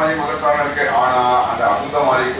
அசுத்தமாயி மகத்தான இருக்கு. ஆனா அந்த அசுத்தமாயிக்கு வேறொரு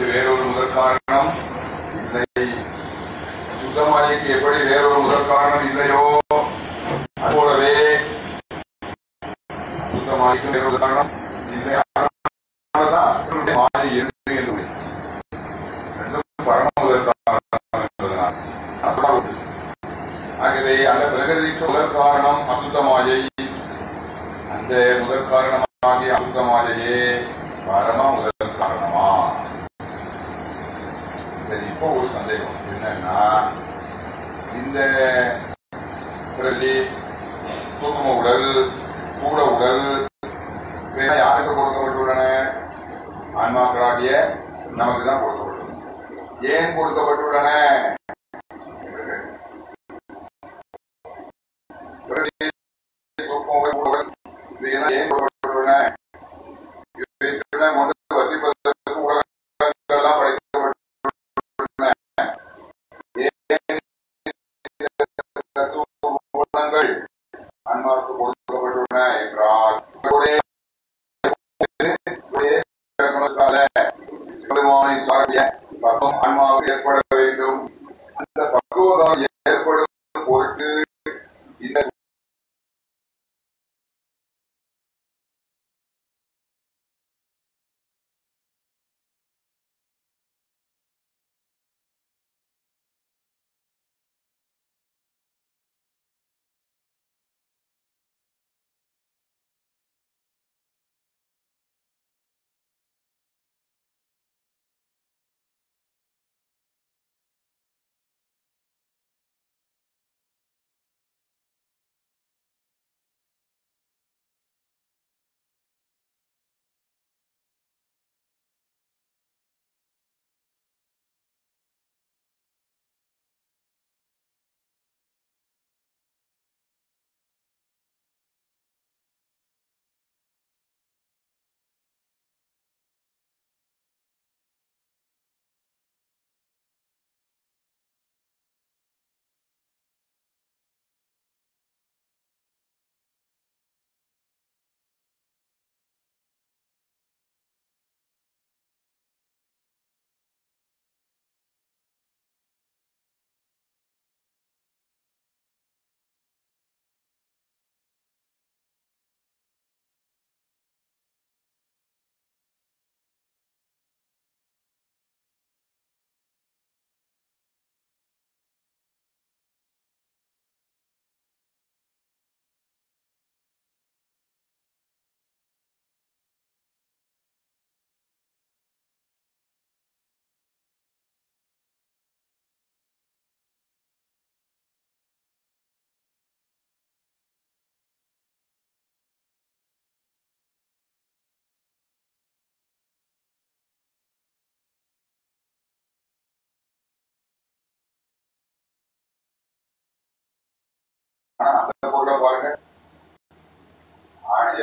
ஆனா அந்த பொருளை பாருங்க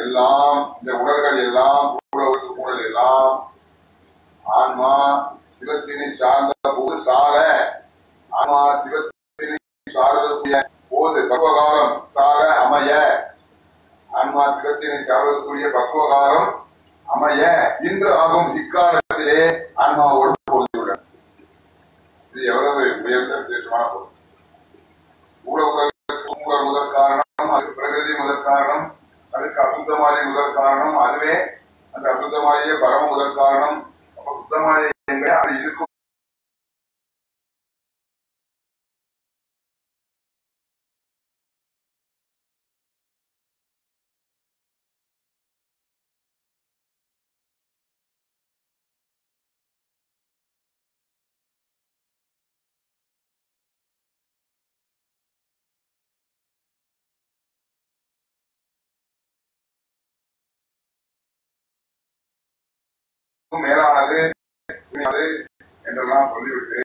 எல்லாம் இந்த உடல்கள் எல்லாம் உடல் எல்லாம் ஆன்மா சிவத்தினை சார்ந்த போது சார ஆன்மா சிவத்தினை சார்ந்தக்கூடிய போது பக்குவகாலம் சார அமைய ஆன்மா சிவத்தினை சார்ந்தக்கூடிய பக்குவகாலம் அமைய இன்று ஆகும் இக்காலத்திலே ஆன்மாவோடு பொருந்தியுள்ளன இது எவ்வளவு உயர்ந்த விசேஷமான பொருள். மூல உலகத்துக்கு முதற் முதல் காரணம் அதுக்கு பிரகிருதி முதல் காரணம் அதுக்கு அசுத்தமாயி முதல் காரணம் அதுவே அந்த அசுத்தமாயே பரம முதல் காரணம். அப்ப சுத்தமாய எங்க அது இருக்கும் மேலானது என்றெல்லாம் சொல்லிவிட்டு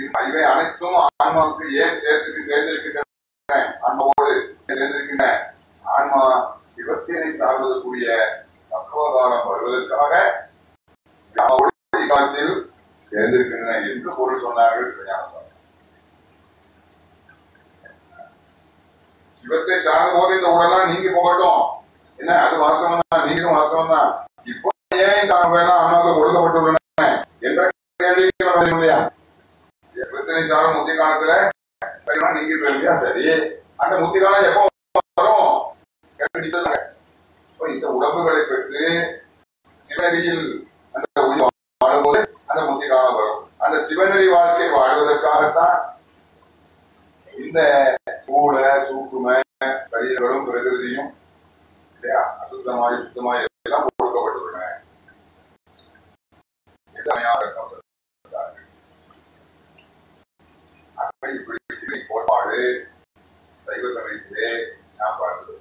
இவை அனைத்தும் ஆன்மாவுக்கு ஏன் சேர்த்து சேர்ந்திருக்கின்றன? ஆன்மாவோடு சேர்ந்திருக்கின்றன. ஆன்மா சிவத்தினை சார்வதற்குரிய பக்குவகாலம் வருவதற்காக காலத்தில் சேர்ந்திருக்கின்றன என்று பொருள் சொன்னார்கள் சிவஞான சிவத்தை சார்ந்த போது இந்த உடலாம் நீங்க போகட்டும். என்ன அது வாசம் தான் நீங்களும் வாசம் தான் இப்போ ஏன் எல்லாம் அம்மாவுக்கு கொடுக்கப்பட்டுள்ளன என்ற கேள்விக்கு நம்ம இல்லையா பிரச்சனை காலம் முத்தி காலத்துல சரிமா நீங்க இல்லையா சரி. அந்த முத்தி காலம் எப்போ வரும்? கண்டுபிடித்தது இந்த உடம்புகளை பெற்று சிவனரியில் அந்த உயிர் வாழும்போது அந்த முத்தி காலம் வரும். அந்த சிவனரி வாழ்க்கை வாழ்வதற்காகத்தான் இந்த சூழ சூக்குமை கடிதங்களும் பிரகிருதியும் இல்லையா? அசுத்தமாய் சுத்தமாய் எல்லாம் கொடுக்கப்பட்டுள்ளன திறமையாக இருக்கப்பட்டிருக்கிறார்கள். அப்படி இப்படி கோட்பாடு சைவ சமயத்திலே நாம் பார்த்தது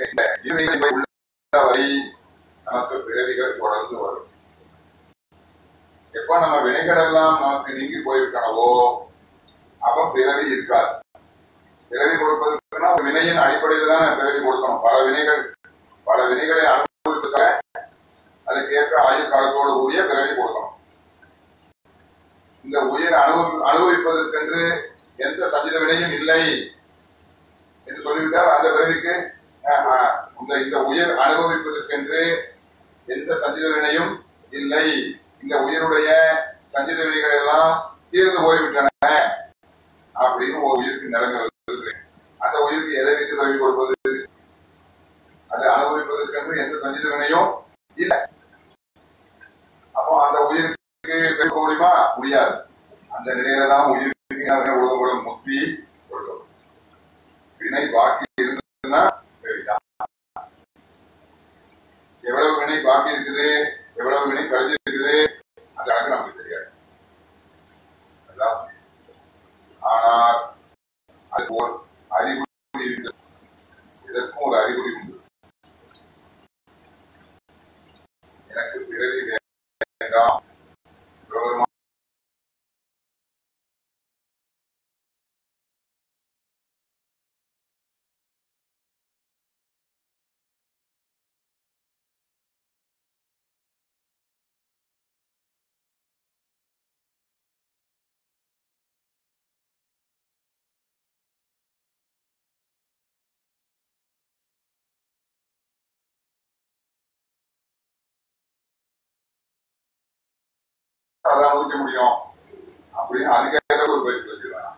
இந்த உள்ளவரை நமக்கு பிறவிகள் தொடர்ந்து வரும் எப்ப நம்ம வினைகள் எல்லாம் நமக்கு நீங்கி போயிருக்கணவோ அப்ப பிறவி இருக்காது பிறவி கொடுப்பதற்குன்னா ஒரு வினையின் அடிப்படையில் தான் பிறவி கொடுக்கணும். பல வினைகள் பல வினைகளை அனுபவித்துக்க அதுக்கு ஏற்ற ஆயுள் காலத்தோடு கூடிய பிறவி கொடுக்கணும். இந்த உயிர் அனுபவி அனுபவிப்பதற்கென்று எந்த சஞ்சித வினையும் இல்லை என்று சொல்லிவிட்டால் அந்த பிறவிக்கு இந்த இந்த உயிர் அனுபவிப்பதற்கென்று எந்த சஞ்சித வினையும் இல்லை. இந்த உயிருடைய சஞ்சித வினைகள் எல்லாம் தீர்ந்து போய்விட்டன அப்படின்னு ஒரு உயிருக்கு நிலங்கள். வருது எதை வைத்து கல்வி கொடுப்பது? அதை அனுபவிப்பதற்கென்று எந்த சஞ்சீதனையும் வினையும் இல்லை. அப்போ அந்த உயிருக்கு பெருக்க முடியுமா முடியாது. அந்த நிலையில தான் உயிருக்கு ஒழுங்கப்படும் முக்தி கொடுக்கும். வினை பாக்கி இருந்ததுன்னா எவ்வளவு வினை பாக்கி இருக்குது? எவ்வளவு வினை கழிஞ்சு இருக்குது? அந்த கணக்கு நமக்கு தெரியாது. ஆனால் அது ஒரு அறிவு ஒரு அறிகுறி உண்டு. எனக்கு பிறவி வேண்டாம். அதான் முடிக்க முடியும். அப்படின்னு அதுக்காக ஒரு பயிற்சி வச்சிருக்காங்க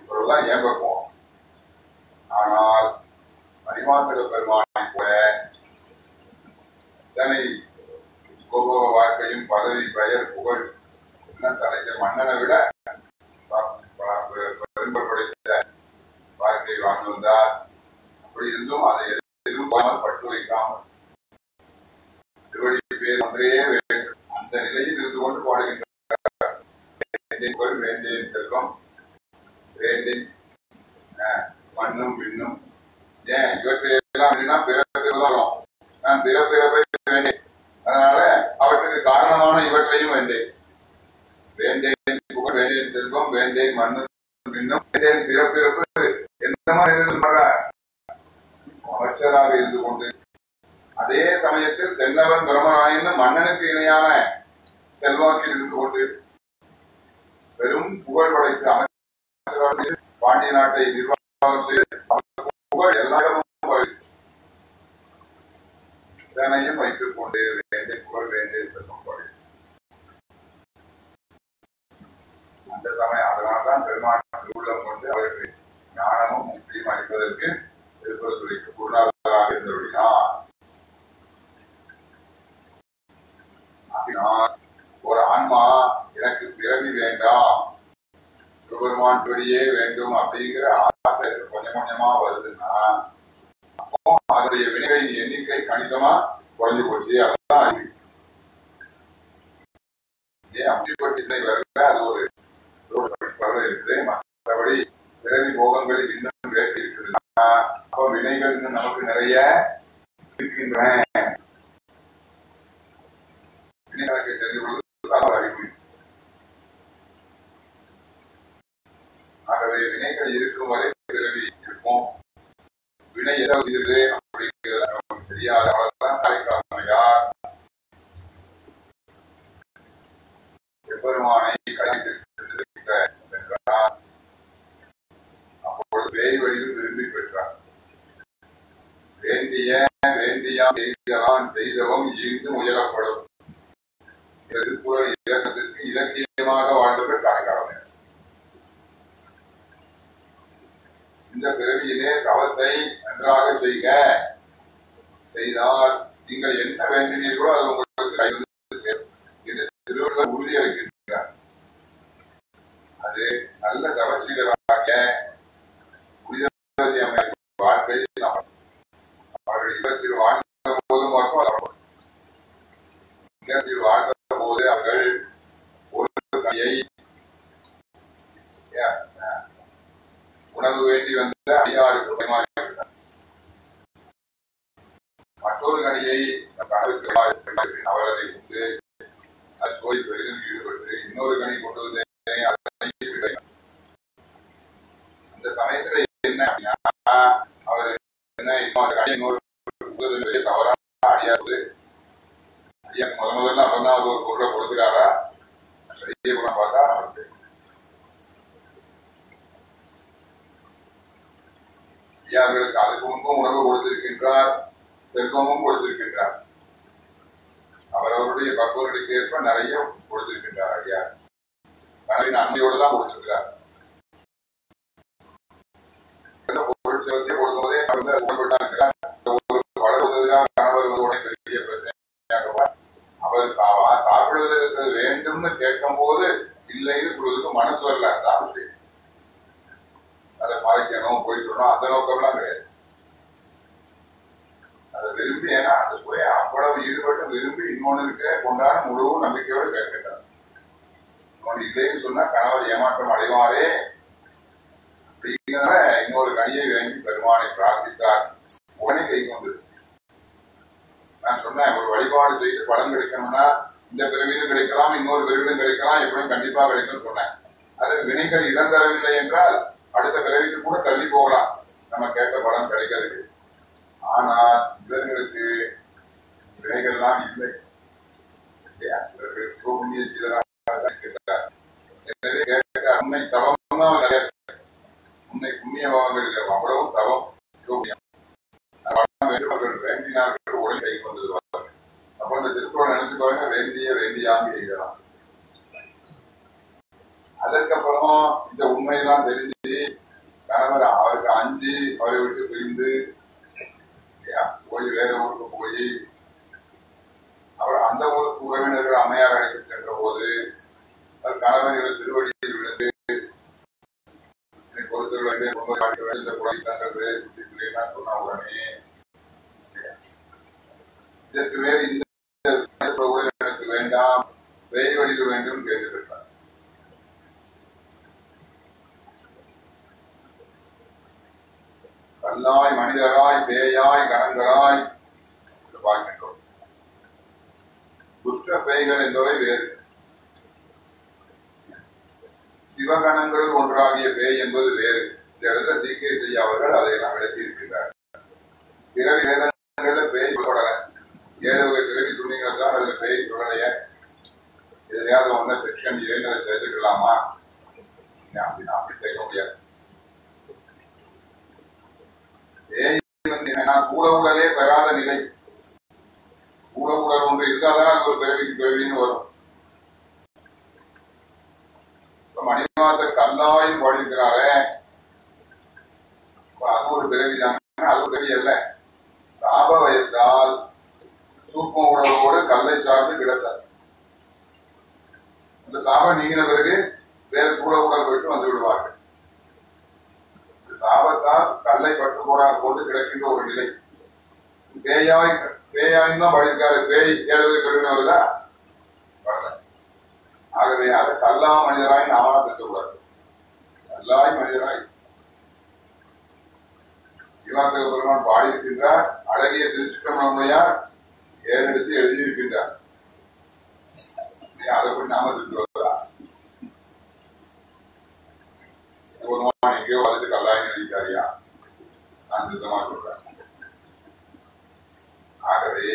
இவரெல்லாம் ஏன் பார்ப்போம் ஆனால் மணிவாசக பெருமானை போல இத்தனை கோபோக வாழ்க்கையும் பதவி பெயர் புகழ் என்ன தலைக்க மன்னனை விட ப- வாழ்க்கை வாழ்ந்து வந்தார் அப்படி இருந்தும் அதை எதுவும் பட்டு வைக்காமல் திருவடி பேர் ஒன்றே வேண்டும். அந்த நிலையில் இருந்து கொண்டு பாடுகின்றார் வேண்டிய செல்வம் வேண்டேன் மண்ணும் விண்ணும் ஏன்? இவற்றையெல்லாம் அப்படின்னா பிறப்பிறப்பு வரும்? நான் பிறப்பிறப்பை வேண்டேன் அதனால அவற்றுக்கு காரணமான இவற்றையும் வேண்டேன் வேண்டேன் புகழ் வேண்டேன் செல்வம் வேண்டேன் மண்ணும் விண்ணும் வேண்டேன் பிறப்பிறப்பு. எந்த மாதிரி அமைச்சராக இருந்து கொண்டு. அதே சமயத்தில் தென்னவன் பிரமராயன் மன்னனுக்கு இணையான செல்வாக்கில் இருந்து கொண்டு பெரும் புகழ் படைத்து அமைச்சராக பாண்டிய நாட்டை நிர்வாகம் செய்து அவருக்கு புகழ் எல்லா இடமும் வருது. இதனையும் வைத்துக் கொண்டு வேண்டிய புகழ் வேண்டிய செல்வம் படை அந்த சமயம் அதனால்தான் பெருமாள் உள்ளம் கொண்டு அவருக்கு ஞானமும் முக்தியும் அளிப்பதற்கு திருப்பரத்துறைக்கு குருநாதராக இருந்தபடினால் அப்படினால் ஒரு ஆன்மா எனக்கு பிறவி வேண்டாம் பெருமான் பிடியே வேண்டும் அப்படிங்கிற ஆசை கொஞ்சம் கொஞ்சமா வருதுன்னா அப்போ அதனுடைய வினைகளின் எண்ணிக்கை கணிசமா குறைஞ்சு போச்சு. அதான் அறிவு. ஏன் அப்படிப்பட்ட வரல? அது ஒரு இருக்குது. மற்றபடி பிறவி போகங்களில் இன்னும் வேறு இருக்குதுன்னா அப்போ வினைகள் இன்னும் நமக்கு நிறைய இருக்கின்றன. ஆகவே வினைகள் இருக்கும் வரை விரைவி இருப்போம். வினை ஏதாவது இருக்குது அப்படிங்கிறத நமக்கு தெரியாத அவ்வளவுதான் நாளைக்காக யார்? எப்பெருமானை கலைத்திருக்கின்றார் அப்பொழுது வேய் வழியில் விரும்பி பெற்றார். வேண்டிய வேண்டியாம் செய்தவான் செய்தவம் ஈர்ந்து முயலப்படும். திருக்குறள் இலக்கத்திற்கு இலக்கியமாக வாழ்ந்தவர் இந்த பிறவியிலே தவத்தை நன்றாக செய்க. செய்தால் நீங்கள் என்ன வேண்டினீர்களோ அது உங்களுக்கு கைவிட்டு சேரும். இது திருவள்ளுவர் உறுதியளிக்கின்றார் உண்மை புண்ணிய பாவங்கள் இல்லை அவ்வளவும் தவம் சிவபுண்ணியம் வேண்டினார்கள் உடனே கை கொண்டு வருவார்கள். அப்ப அந்த திருக்குறள் நினைச்சு பாருங்க வேண்டிய வேண்டியாங்க எழுதலாம். அதற்கப்புறம் இந்த உண்மையெல்லாம் தெரிஞ்சு கணவர் அவருக்கு அஞ்சு அவரை விட்டு பிரிந்து போய் வேற ஊருக்கு போய் அவர் அந்த ஊருக்கு உறவினர்கள் அம்மையார் அழைத்து சென்ற போது கணவர் திருவடி ரொம்ப இப்படிலாம் சொன்ன உடனே இதற்கு வேறு இந்த எனக்கு வேண்டாம் வேறு வழியில் வேண்டும் கல்லாய் மனிதராய் பேயாய் கணங்களாய் பார்க்கின்றோம் துஷ்ட பேய்கள் என்பவை வேறு. சிவகணங்கள் ஒன்றாகிய பேய் என்பது வேறு. இந்த இடத்துல சீக்கிய செய்ய அவர்கள் அதையெல்லாம் விளக்கி இருக்கின்றார் பிறவி வேதங்கள்ல பேய் தொடர ஏழு வகை பிறவி துணிகள் தான் அதுல பேய் தொடரைய எதிரையாவது வந்த செக்ஷன் ஏழு அதை சேர்த்துக்கலாமா? ஏன் அப்படி முடியாது. பேய் வந்து என்னன்னா கூட உடலே பெறாத நிலை கூட உடல் ஒன்று இருந்தாதான் அது ஒரு பிறவிக்கு பிறவின்னு வரும் இப்ப மணிவாச கல்லாயும் பாடியிருக்கிறாரே அது ஒரு பிறவி அது ஒரு பிறவி அல்ல சாப வயத்தால் சூப்ப உணவோடு கல்லை சார்ந்து கிடத்தார் அந்த சாபம் நீங்கின பிறகு வேறு கூட உடல் போயிட்டு வந்து விடுவார்கள். சாபத்தால் கல்லை பட்டு போரா போட்டு கிடக்கின்ற ஒரு நிலை. பேயாய் பேயாயும் தான் படிக்காரு பேய் ஏழு கழுவின வருதா ஆகவே அதை கல்லா மனிதராய் நாம பெற்றக்கூடாது கல்லாய் மனிதராய். சிவாந்தக பெருமான் பாடியிருக்கின்றார் அழகிய திருச்சிட்டம்பரமுடையார் ஏறெடுத்து எழுதியிருக்கின்றார். அதை போய் நாம திருத்துவதா பொதுவாக எங்கேயோ வளர்த்து கல்லாய் நடிக்காரியா? நான் சுத்தமா சொல்றேன். ஆகவே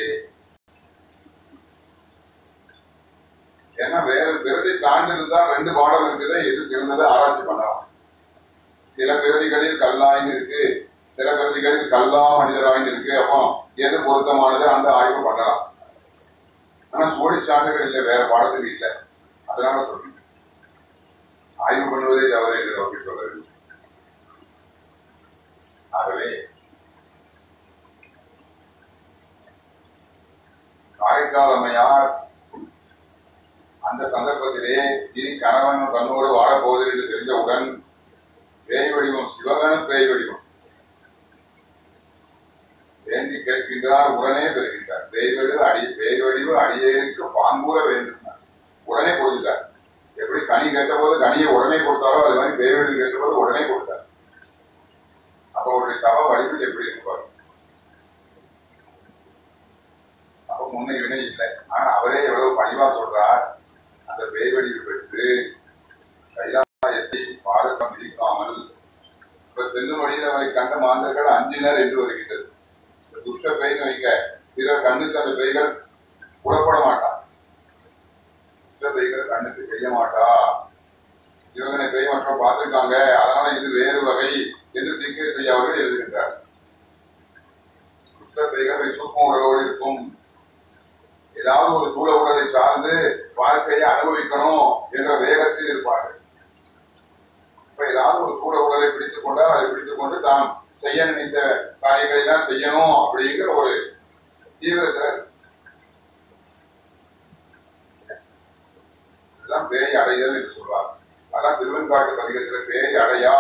ஏன்னா வேற பிறதி சார்ந்து இருந்தா ரெண்டு பாடம் இருக்குது எது சிறந்ததை ஆராய்ச்சி பண்ணலாம். சில பிரதிகளில் கல்லாயின் இருக்கு சில பிரதிகளில் கல்லா மனிதராயின் இருக்கு அப்போ எது பொருத்தமானது அந்த ஆய்வு பண்ணலாம். ஆனா சோழி சான்றுகள் இல்லை வேற பாடத்துக்கு இல்லை. அதனால சொல்றேன். ஆய்வு பண்ணுவதே தவறு இல்லை அப்படி சொல்றது ஆகவே காரைக்கால் அம்மையார் அந்த சந்தர்ப்பத்திலே இனி கணவன் தன்னோடு வாழப்போவதில் என்று தெரிந்தவுடன் பேய் வடிவம் சிவகன பேய் வடிவம். வேண்டி கேட்கின்றார் உடனே பெறுகின்றார். பேய் வடிவு அடி பேய் வடிவு அடியேனுக்கு பாங்கூற வேண்டும். உடனே கொடுத்துட்டார். எப்படி கனி கேட்ட போது கனியை உடனே கொடுத்தாரோ அது மாதிரி பேய் வடிவு கேட்ட போது உடனே கொடுத்தார். அப்ப அவருடைய தவ வடிவில் எப்படி இருப்பார்? அப்ப முன்ன வினை இல்லை. ஆனா அவரே எவ்வளவு பணிவா சொல்றார். வடிவு கைலாயத்தை பாதகம் விதிக்காமல் இப்ப செல்லும் வழியில் அவரை கண்ட மாந்தர்கள் அஞ்சினர் என்று வருகின்றது. துஷ்ட பெயின் வைக்க பிறர் கண்ணுக்கு அந்த பெய்கள் புறப்பட மாட்டான் துஷ்ட பெய்கள் கண்ணுக்கு செய்ய மாட்டா. சிவகனை பெய் மற்றும் பார்த்திருக்காங்க. அதனால இது வேறு வகை என்று சிக்கை செய்ய அவர்கள் எழுதுகின்றார். துஷ்ட பெய்கள் சூப்பம் உடலோடு இருக்கும். ஏதாவது ஒரு தூள உடலை சார்ந்து வாழ்க்கையை அனுபவிக்கணும் என்ற வேகத்தில் இருப்பார்கள். இப்ப ஏதாவது ஒரு தூள உடலை பிடித்துக் கொண்டால் அதை பிடித்துக் கொண்டு தான் செய்ய நினைத்த காரியங்களை எல்லாம் செய்யணும் அப்படிங்கிற ஒரு தீவிரத்தில் இதெல்லாம் பேய் அடைதல் என்று சொல்வார் அதான் திருவெண்காட்டு பதிகத்தில் பேய் அடையா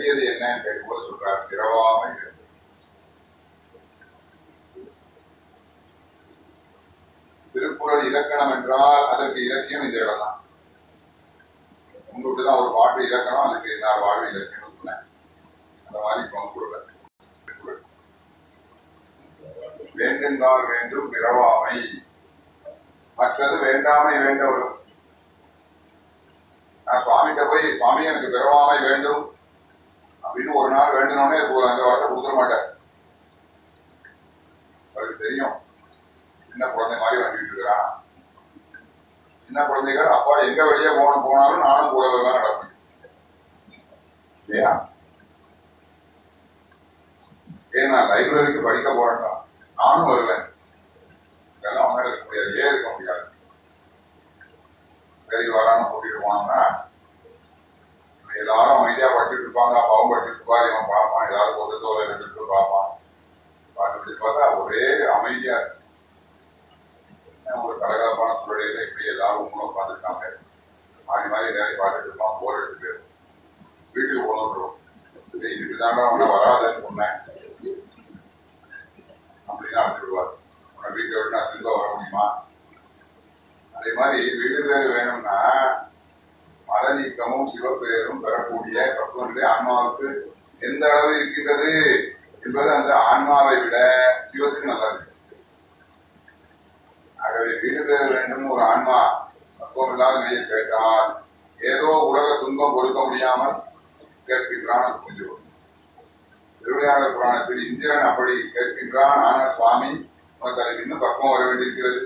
இது வேண்டியது என்னன்னு கேட்கும்போது சொல்றார் திரவாமை வேண்டும். திருக்குறள் இலக்கணம் என்றால் அதற்கு இலக்கியம் இந்த இடம் தான் உங்களுக்கு தான் ஒரு பாட்டு இலக்கணம் அதுக்கு நான் வாழ்வு இலக்கியம் சொன்னேன். அந்த மாதிரி பங்குள்ள வேண்டுங்கால் வேண்டும் பிறவாமை. மற்றது வேண்டாமை வேண்டவரும். நான் சுவாமிகிட்ட போய் சுவாமி எனக்கு பிறவாமை வேண்டும் அப்படின்னு ஒரு நாள் வேண்டினோடனே அந்த வார்த்தை கொடுத்துட மாட்டார். அவருக்கு தெரியும் சின்ன குழந்தை மாதிரி வாங்கிட்டு இருக்கிறான் சின்ன குழந்தைகள்? அப்பா எங்க வெளியே போகணும் போனாலும் நானும் கூட தான் நடப்பேன் இல்லையா? ஏன் நான் லைப்ரரிக்கு படிக்க போறேன்டா. நானும் வருவேன். இதெல்லாம் ஒன்றும் இருக்க முடியாது. ஏன் இருக்க முடியாது? சரி வரான்னு கூட்டிட்டு போனோம்னா எல்லாரும் அமைதியா படிச்சுட்டு இருப்பாங்க அப்பாவும் படிச்சுட்டு இருப்பாரு இவன் பார்ப்பான் எல்லாரும் ஒருத்தோ ரெண்டு பேரும் பார்ப்பான். பார்த்துட்டு பார்த்தா ஒரே அமைதியா ஒரு கலகலப்பான சூழலையில இப்படி எல்லாரும் உங்களும் பார்த்துருக்காங்க மாறி மாறி நிறைய பார்த்துட்டு இருப்பான் போர் எடுத்து வீட்டுக்கு போனோம் இதுக்கு தாண்டா வராதுன்னு சொன்னேன். அப்படின்னு அழைச்சிடுவார் உன்னை வீட்டை விட்டு நான் திரும்ப வர முடியுமா? அதே மாதிரி வீடு வேறு வேணும்னா அறநீக்கமும் சிவப்பெயரும் பெறக்கூடிய பக்குவநிலை ஆன்மாவுக்கு எந்த அளவு இருக்கின்றது என்பது அந்த ஆன்மாவை விட சிவத்துக்கு நல்லா இருக்கு. ஆகவே வீடு பேர் வேண்டும் ஒரு ஆன்மா பக்குவம் இல்லாத நிலையை கேட்டால் ஏதோ உலக துன்பம் கொடுக்க முடியாமல் கேட்கின்றான் புரிஞ்சுக்கணும் புரிந்து திருவிளையாடல் புராணத்தில் இந்திரன் அப்படி கேட்கின்றான் ஆனால் சுவாமி உனக்கு அதுக்கு இன்னும் பக்குவம் வர வேண்டியிருக்கிறது.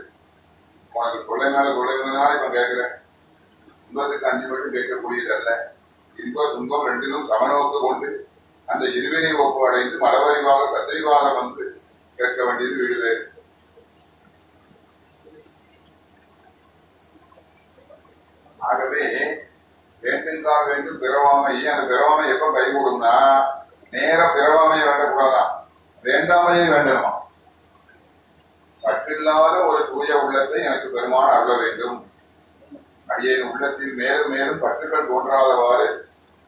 உனக்கு கொள்ளை மேல கொள்ளை வந்ததுனால இப்ப கேட்கிறேன். துன்பத்துக்கு அஞ்சு மட்டும் கேட்கக்கூடியது அல்ல இன்ப துன்பம் ரெண்டிலும் சமநோக்கு கொண்டு அந்த இருவினை ஒப்பு அடைந்து மலவரிவாக சத்தைவாக வந்து கேட்க வேண்டியது விடுவேன் ஆகவே வேண்டுங்கால் வேண்டும் பிறவாமை அந்த பிறவாமை எப்ப கைகூடும்னா நேர பிறவாமையை வேண்டக்கூடாதான். வேண்டாமையை வேண்டணுமா. சற்றில்லாத ஒரு தூய உள்ளத்தை எனக்கு பெருமான அருள வேண்டும். அடியின் உள்ளத்தில் மேலும் மேலும் பற்றுகள் தோன்றாதவாறு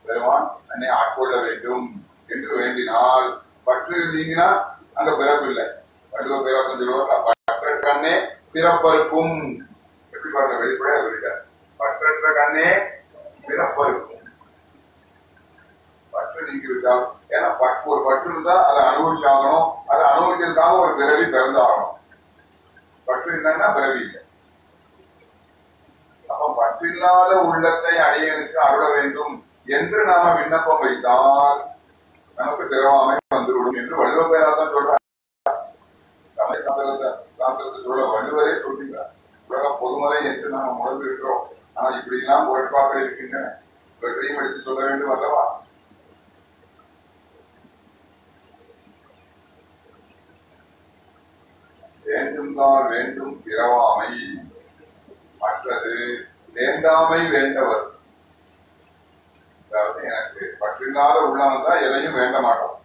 பெருமான் என்னை ஆட்கொள்ள வேண்டும் என்று வேண்டினால். பற்று நீங்கினா அங்க பிறப்பு இல்லை. வள்ளுவ பிறப்பு சொல்லுவார் பற்ற கண்ணே பிறப்பருக்கும் எப்படி பாருங்க வெளிப்படையா சொல்லிட்டார். பற்றற்ற கண்ணே பிறப்பருக்கும் பற்று நீங்கி விட்டால் ஏன்னா பற்று ஒரு பற்று இருந்தா அதை அனுபவிச்சாகணும். அதை அனுபவிக்கிறதுக்காக ஒரு பிறவி பிறந்தாகணும். பற்று இருந்தாங்கன்னா பிறவி இல்லை. அப்ப பற்றில்லாத உள்ளத்தை அடையனுக்கு அருள வேண்டும் என்று நாம விண்ணப்பம் வைத்தால் நமக்கு திரவாமை வந்துவிடும் என்று வள்ளுவ பேராதான் சொல்றார். சமய சாஸ்திரத்தை சாஸ்திரத்தை சொல்ல வள்ளுவரே சொல்கிறார் உலக பொதுமறை என்று நாம் உணர்ந்து ஆனா இப்படி எல்லாம் உழைப்பாக இருக்கின்றன இவற்றையும் எடுத்து சொல்ல வேண்டும் அல்லவா? வேண்டும்தான் வேண்டும் பிறவாமை. மற்றது வேண்டாமை வேண்டவர். அதாவது எனக்கு பற்றில்லாத உள்ளவன் தான் எதையும் வேண்ட மாட்டோம்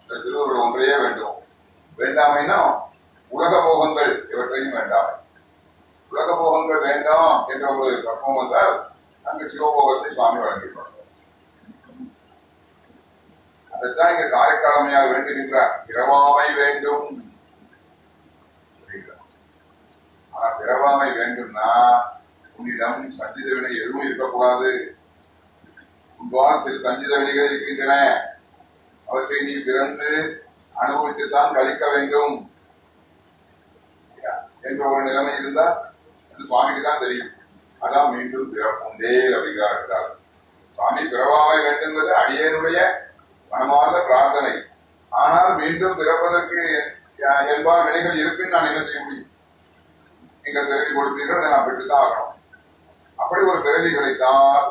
இந்த திருவருள் ஒன்றையே வேண்டும். வேண்டாமைனா உலக போகங்கள் இவற்றையும் வேண்டாமை. உலக போகங்கள் வேண்டாம் என்ற ஒரு பக்குவம் வந்தால் அங்கு சிவபோகத்தை சுவாமி வழங்கிடுவார் அதைத்தான் இங்க காரைக்காலமையாக வேண்டுகின்றார். இரவாமை வேண்டும் அப்படிங்கிறார். ஆனா பிறவாமை வேண்டும்னா உன்னிடம் சஞ்சித வினை எதுவும் இருக்கக்கூடாது. உன்பால் சில சஞ்சித வினைகள் இருக்கின்றன. அவற்றை நீ பிறந்து அனுபவித்துத்தான் கழிக்க வேண்டும். என்ற ஒரு நிலைமை இருந்தா அது சுவாமிக்கு தான் தெரியும். அதான் மீண்டும் பிறப்புண்டே அப்படிங்கிறார் சுவாமி பிறவாமை வேண்டுங்கிறது அடியனுடைய மனமார்ந்த பிரார்த்தனை. ஆனால் மீண்டும் பிறப்பதற்கு யா- என்பார் வினைகள் இருக்குன்னு நான் என்ன செய்ய முடியும்? நீங்கள் பிறவி கொடுத்தீர்கள் நான் பெற்றுதான் ஆகணும். அப்படி ஒரு பிறவி கிடைத்தால்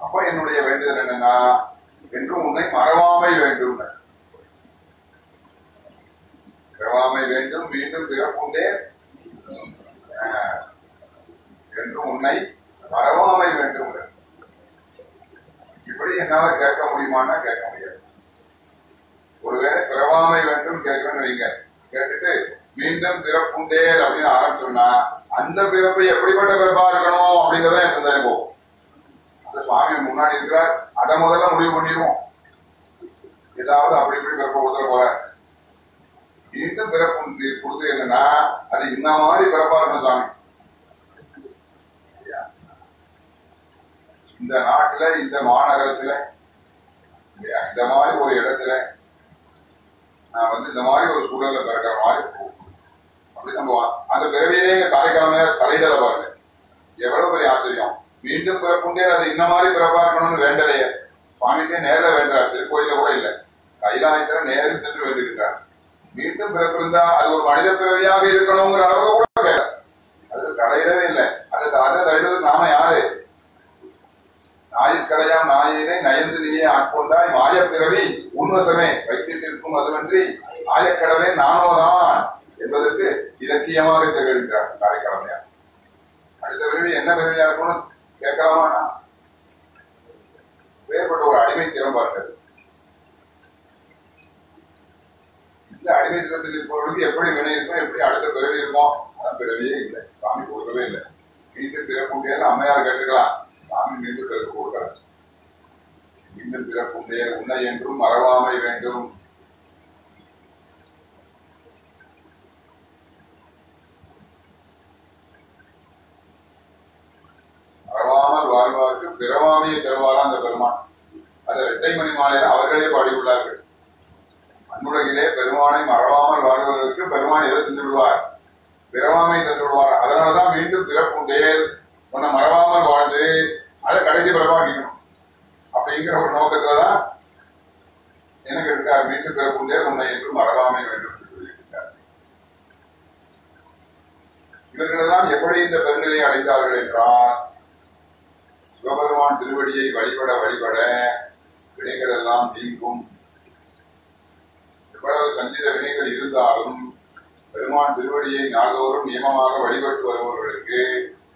அப்ப என்னுடைய வேண்டுதல் என்னன்னா என்றும் உன்னை மறவாமை வேண்டும். மறவாமை வேண்டும் மீண்டும் பிறப்புண்டே. ஆஹ், என்றும் உன்னை மறவாமை வேண்டும். இப்படி என்னால கேட்க முடியுமான்னா கேட்க முடியாது. ஒருவேளை பிறவாமை வேண்டும் கேட்கணும்னு வைங்க கேட்டுட்டு மீண்டும் பிறப்புண்டே அப்படின்னு சொன்னா அந்த பிறப்பு எப்படிப்பட்ட பிறப்பா இருக்கணும் அப்படிங்கறத என் சிந்தனை போகும் அந்த சுவாமி முன்னாடி இருக்கிறார் அதை முதல்ல முடிவு பண்ணிடுவோம். ஏதாவது அப்படி இப்படி பிறப்பு கொடுத்துட போற மீண்டும் பிறப்பு கொடுத்து என்னன்னா அது இந்த மாதிரி பிறப்பா இருக்கணும் சாமி இந்த நாட்டுல இந்த மாநகரத்துல இந்த மாதிரி ஒரு இடத்துல நான் வந்து இந்த மாதிரி ஒரு சூழல்ல பிறக்கிற மாதிரி போகும் அப்படி அந்த பிறவியிலே காரைக்காலமே தலையிடல பாருங்க. எவ்வளவு பெரிய ஆச்சரியம். மீண்டும் பிறப்புண்டே அது இந்த மாதிரி பிறப்பா இருக்கணும்னு வேண்டலையே. சுவாமிக்கே நேரில் வேண்டார் திருக்கோயில கூட இல்ல. கைலாயத்துல நேரில் சென்று வேண்டியிருக்கார் மீண்டும் பிறப்பு இருந்தா அது ஒரு மனித பிறவியாக இருக்கணுங்கிற அளவுக்கு கூட கேட்கல அது கடையிடவே இல்லை. அது அதை தடுக்கிறது நாம யாரு? நாயிற்கடையாம் நாயிலே நயந்து நீயே ஆட்கொண்டாய் மாயப் பிறவி உன்வசமே வைத்தியத்திற்கும் அதுவன்றி ஆயக்கடவே நானோதான். என்பதற்கு இலக்கியமாக திகழ்கிறார் காரைக்கிழமையா அடுத்த பிறவி என்ன பிறவியா இருக்கும்னு கேட்கலாமா? வேறுபட்ட ஒரு அடிமை திறம் பார்க்கிறது. இந்த அடிமை திறத்தில் இருப்பவர்களுக்கு எப்படி வினை இருக்கும் எப்படி அடுத்த பிறவி இருக்கும் அதான் பிறவியே இல்லை. சாமி கொடுக்கவே இல்லை. மீண்டும் பிறப்பு முடியாது அம்மையார் கேட்டுக்கலாம் சாமி மீண்டும் பிறப்பு கொடுக்கிறார். மீண்டும் பிறப்பு முடியாது உன்னை என்றும் மறவாமை வேண்டும் அவருக்கு பிறவாமையை தருவாரா அந்த பெருமான். அதை இரட்டை மணி மாலையர் அவர்களே பாடியுள்ளார்கள். அன்புலகிலே பெருமானை மறவாமல் வாழ்வதற்கு பெருமான் எதை தந்து விடுவார் பிறவாமை தந்து விடுவார் அதனாலதான் மீண்டும் பிறப்புண்டே உன்னை மறவாமல் வாழ்ந்து அதை கடைசி பிறவாக்கிக்கணும் அப்படிங்கிற ஒரு நோக்கத்துலதான் எனக்கு இருக்கார். மீண்டும் பிறப்புண்டே உன்னை என்று மறவாமை வேண்டும் என்று சொல்லியிருக்கார் இவர்களெல்லாம் எப்படி இந்த பெருநிலையை அடைந்தார்கள் என்றால் சிவபெருமான் திருவடியை வழிபட வழிபட வினைகள் எல்லாம் நீங்கும். எவ்வளவு சஞ்சித வினைகள் இருந்தாலும் பெருமான் திருவடியை நாள்தோறும் நியமமாக வழிபட்டு வருபவர்களுக்கு